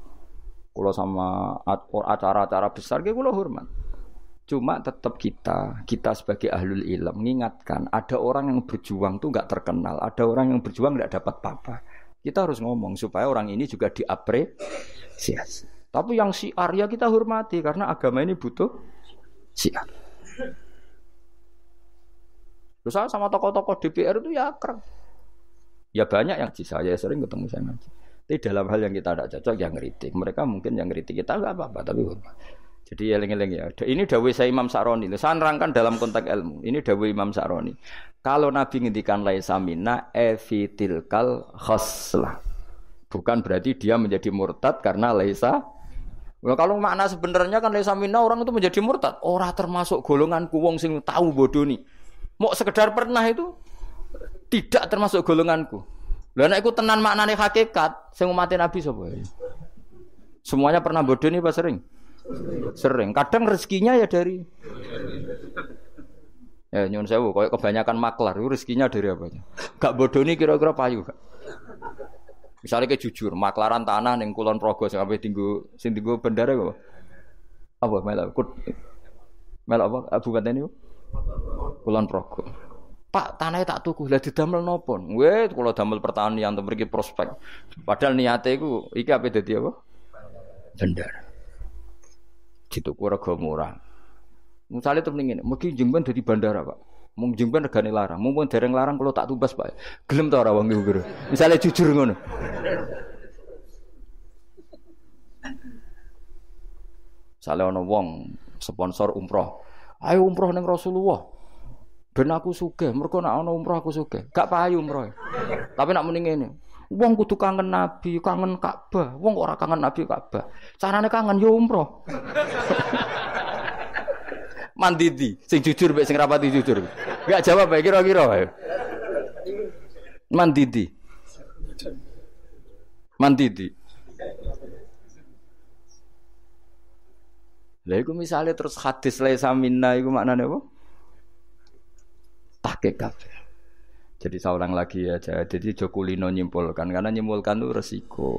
Kulo sama acara-acara besar ge kulo hormat. Cuma tetap kita, kita sebagai ahlul ilm mengingatkan ada orang yang berjuang tuh nggak terkenal, ada orang yang berjuang nggak dapat apa-apa. Kita harus ngomong supaya orang ini juga diapresiasi. Tapi yang siar ya kita hormati karena agama ini butuh siar. Terus saya sama tokoh-tokoh DPR itu ya akrab. Ya banyak yang di saya sering ketemu saya ngaji. Tapi dalam hal yang kita tidak cocok yang ngeritik. Mereka mungkin yang ngeritik kita nggak apa-apa tapi. Jadi eling-eling ya. Ini dawai saya Imam Sa'roni. Saya nerangkan dalam konteks ilmu. Ini dawai Imam Sa'roni. Kalau Nabi ngendikan laisa minna evitilkal khoslah. Bukan berarti dia menjadi murtad karena laisa Nah, kalau makna sebenarnya kan laisa minna orang itu menjadi murtad. Orang termasuk golongan kuwong sing tahu bodoh nih. Mau sekedar pernah itu tidak termasuk golonganku. Lah nek iku tenan maknane hakikat sing umat Nabi sapa? Semuanya pernah bodoh nih Pak sering? Sering. Kadang rezekinya ya dari Ya nyun sewu, kebanyakan maklar rezekinya dari apa? Gak bodoh nih kira-kira payu? Misalnya kayak jujur, maklaran tanah neng Kulon Progo sampai tinggu sing tinggu bendara apa? Apa melak kut melak apa? Abu ini Kulon Progo. Pak tanahnya tak tuku lah didamel nopo? Weh, kalau damel pertanian untuk pergi prospek. Padahal niatnya itu, iki apa jadi apa? Bendara. Dituku rego murah. Misalnya tuh ini, mungkin jengban dari bandara pak. Mau jengban regane larang, mau pun dereng larang kalau tak tubas pak. Gelem tau orang wong iku Misalnya jujur ngono. Misalnya ono wong sponsor umroh, ayo umroh neng Rasulullah. Ben aku suge, mereka nak ono umroh aku suge. Gak payu umroh. Tapi nak mending ini. Wong kudu kangen Nabi, kangen Ka'bah. Wong ora kangen Nabi Ka'bah. Carane kangen yo umroh. Mandidi sing jujur mbek sing rapati jujur gak jawab bae kira-kira mandidi Mantidi. Lah iku misale terus hadis laisa minna iku maknane apa? Take kabeh. Jadi ulang lagi ya, jadi Jokulino nyimpulkan karena nyimpulkan itu resiko.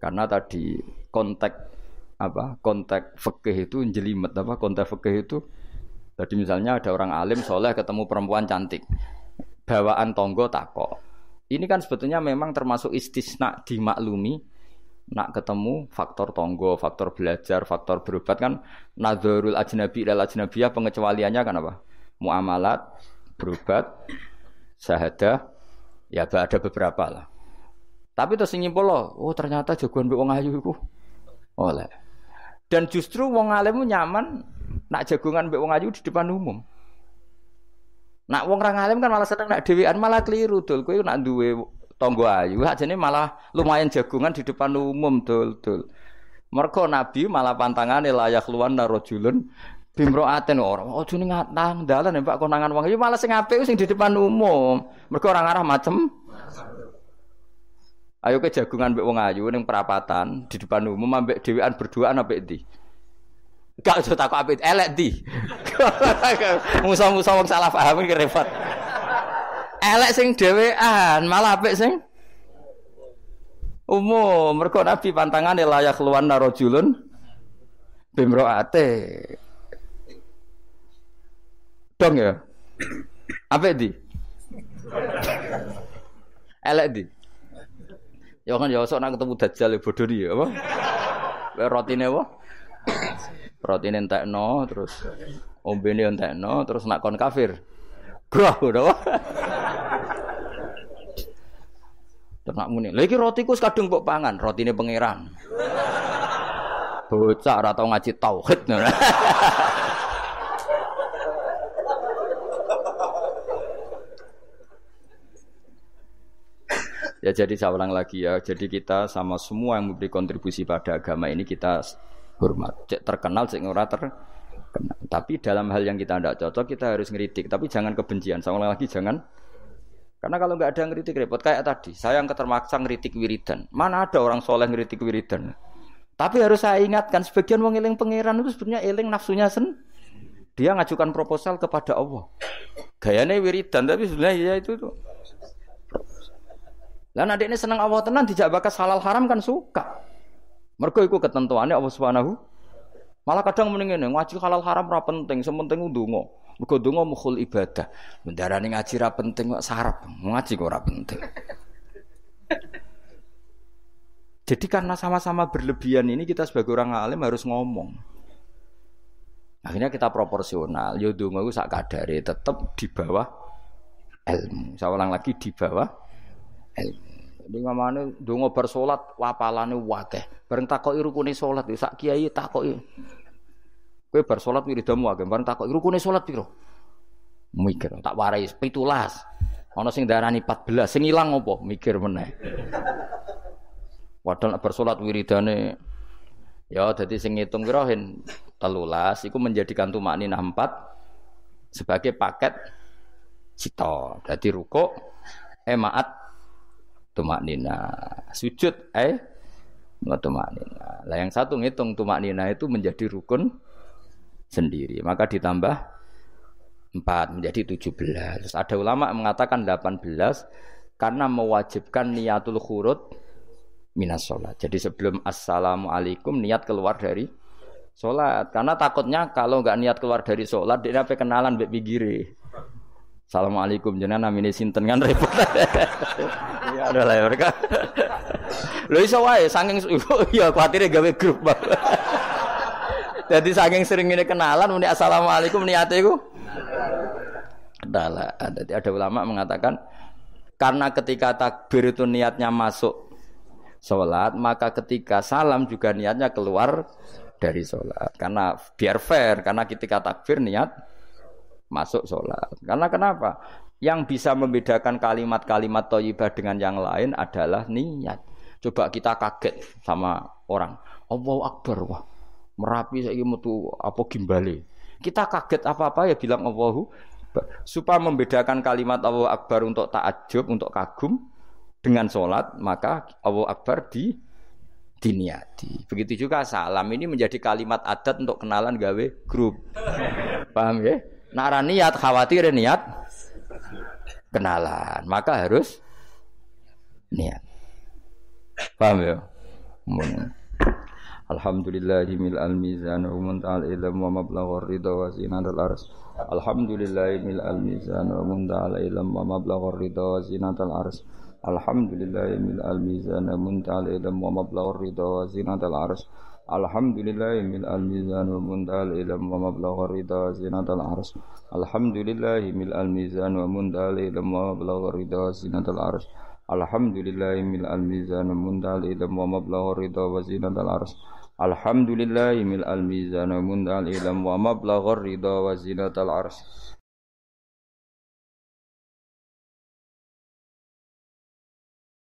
Karena tadi konteks apa? Konteks fikih itu jelimet apa? Konteks fikih itu tadi misalnya ada orang alim soleh ketemu perempuan cantik. Bawaan tonggo takok. Ini kan sebetulnya memang termasuk istisna dimaklumi nak ketemu faktor tonggo, faktor belajar, faktor berobat kan nazarul ajnabi dan ajnabiyah pengecualiannya kan apa? Muamalat, berobat, syahadah, ya ada beberapa lah. Tapi terus nyimpul loh, oh ternyata jagoan mbek wong ayu iku oleh. Dan justru wong alim nyaman nak jagongan mbek wong ayu di depan umum. Nak wong orang alim kan malah seneng nak dhewean malah keliru dul. Kowe nak duwe tonggo ayu ini malah lumayan jagungan di depan umum dul dul mereka nabi malah pantangan layak luan narojulun bimroaten orang oh juni ngatang dalan ya pak konangan wong malah sing apik sing di depan umum mereka orang arah macem Ayo ke jagungan mbek wong ayu ning perapatan di depan umum ambek dhewean berduaan ambek ndi? Gak usah takut apik elek di. Musa-musa wong salah paham iki repot elek sing dhewean, malah apik sing umum. Mergo Nabi pantangane layak luwan narojulun bimroate. Dong ya. Apik di? Elek di. Ya kan ya sok nak ketemu dajjal bodoh di apa? Rotine apa? Rotine entekno terus ombene entekno terus nak kon kafir. Grah ngono. Ternak muni. Lha iki rotiku kadung mbok pangan, rotine pangeran. Bocah ora tau ngaji tauhid. Ya jadi saya ulang lagi ya. Jadi kita sama semua yang memberi kontribusi pada agama ini kita hormat. Cek terkenal, cek ora ter tapi dalam hal yang kita tidak cocok kita harus ngeritik. Tapi jangan kebencian. Sama lagi jangan. Karena kalau nggak ada ngeritik repot kayak tadi. Saya yang ketermaksa ngeritik wiridan. Mana ada orang soleh ngeritik wiridan. Tapi harus saya ingatkan sebagian wong eling pangeran itu sebenarnya eling nafsunya sen. Dia ngajukan proposal kepada Allah. Gayanya wiridan tapi sebenarnya ya itu tuh. Lah nanti ini senang Allah tenang tidak bakas halal haram kan suka. Mereka ikut ketentuannya Allah Subhanahu Malah kadang mending ngene, ngaji halal haram ora penting, sementing ndonga. Mergo ndonga mukhul ibadah. Mendarani ngaji ora penting kok sarap, ngaji kok ora penting. Jadi karena sama-sama berlebihan ini kita sebagai orang alim harus ngomong. Akhirnya kita proporsional. Yo donga sak kadare tetap di bawah ilmu. Saya ulang lagi di bawah ilmu. Jadi ngamane donga bar salat wapalane wakeh. Bareng takoki rukune salat sak kiai takoki. Kowe bar salat wiridamu akeh, bareng takoki rukune salat piro? Mikir, tak warai 17. Ana sing darani 14, sing ilang apa? Mikir meneh. Padahal bar salat wiridane ya dadi sing ngitung piro hen 13 iku menjadikan tumak ninah 4 sebagai paket cita. Dadi ruko emaat tumak nina. Sujud eh? Tumak nina. Lah yang satu ngitung tumak nina itu menjadi rukun sendiri. Maka ditambah empat menjadi tujuh belas. Ada ulama mengatakan delapan belas karena mewajibkan niatul khurut minas sholat. Jadi sebelum assalamualaikum niat keluar dari sholat. Karena takutnya kalau nggak niat keluar dari sholat dia apa kenalan bek Assalamualaikum jenengan namine sinten kan repot. Ya ada lah mereka. Lho iso wae saking ya kuatire gawe grup. Jadi saking sering ini kenalan muni assalamualaikum niate iku. Adalah ada ada ulama mengatakan karena ketika takbir itu niatnya masuk sholat maka ketika salam juga niatnya keluar dari sholat karena biar fair karena ketika takbir niat masuk sholat. Karena kenapa? Yang bisa membedakan kalimat-kalimat toyibah dengan yang lain adalah niat. Coba kita kaget sama orang. Allahu Akbar. Wah, merapi saya apa gimbali. Kita kaget apa-apa ya bilang Allahu supaya membedakan kalimat Allahu Akbar untuk takjub, untuk kagum dengan sholat maka Allahu Akbar di diniati. Begitu juga salam ini menjadi kalimat adat untuk kenalan gawe grup. Paham ya? Nara niat khawatir niat kenalan, maka harus niat. Paham ya? Alhamdulillahi mil al mizan wa muntal ilm wa mablagh ridha wa zinatul ars. Alhamdulillahi mil al mizan wa muntal ilm wa mablagh ridha wa zinatul ars. Alhamdulillahi mil al mizan wa muntal ilm wa mablagh ridha wa zinatul ars. Alhamdulillahi mil al mizan wa muntal ilm wa mablagh ridha wa zinatul ars. Alhamdulillahi mil al mizan wa muntal ilm wa mablagh ridha wa zinatul ars. Alhamdulillahi mil al mizan wa muntal ilm wa mablagh ridha wa zinatul ars. Alhamdulillahi mil al mizan wa mundal ilm wa mablaghar ridha wa zinatal ars.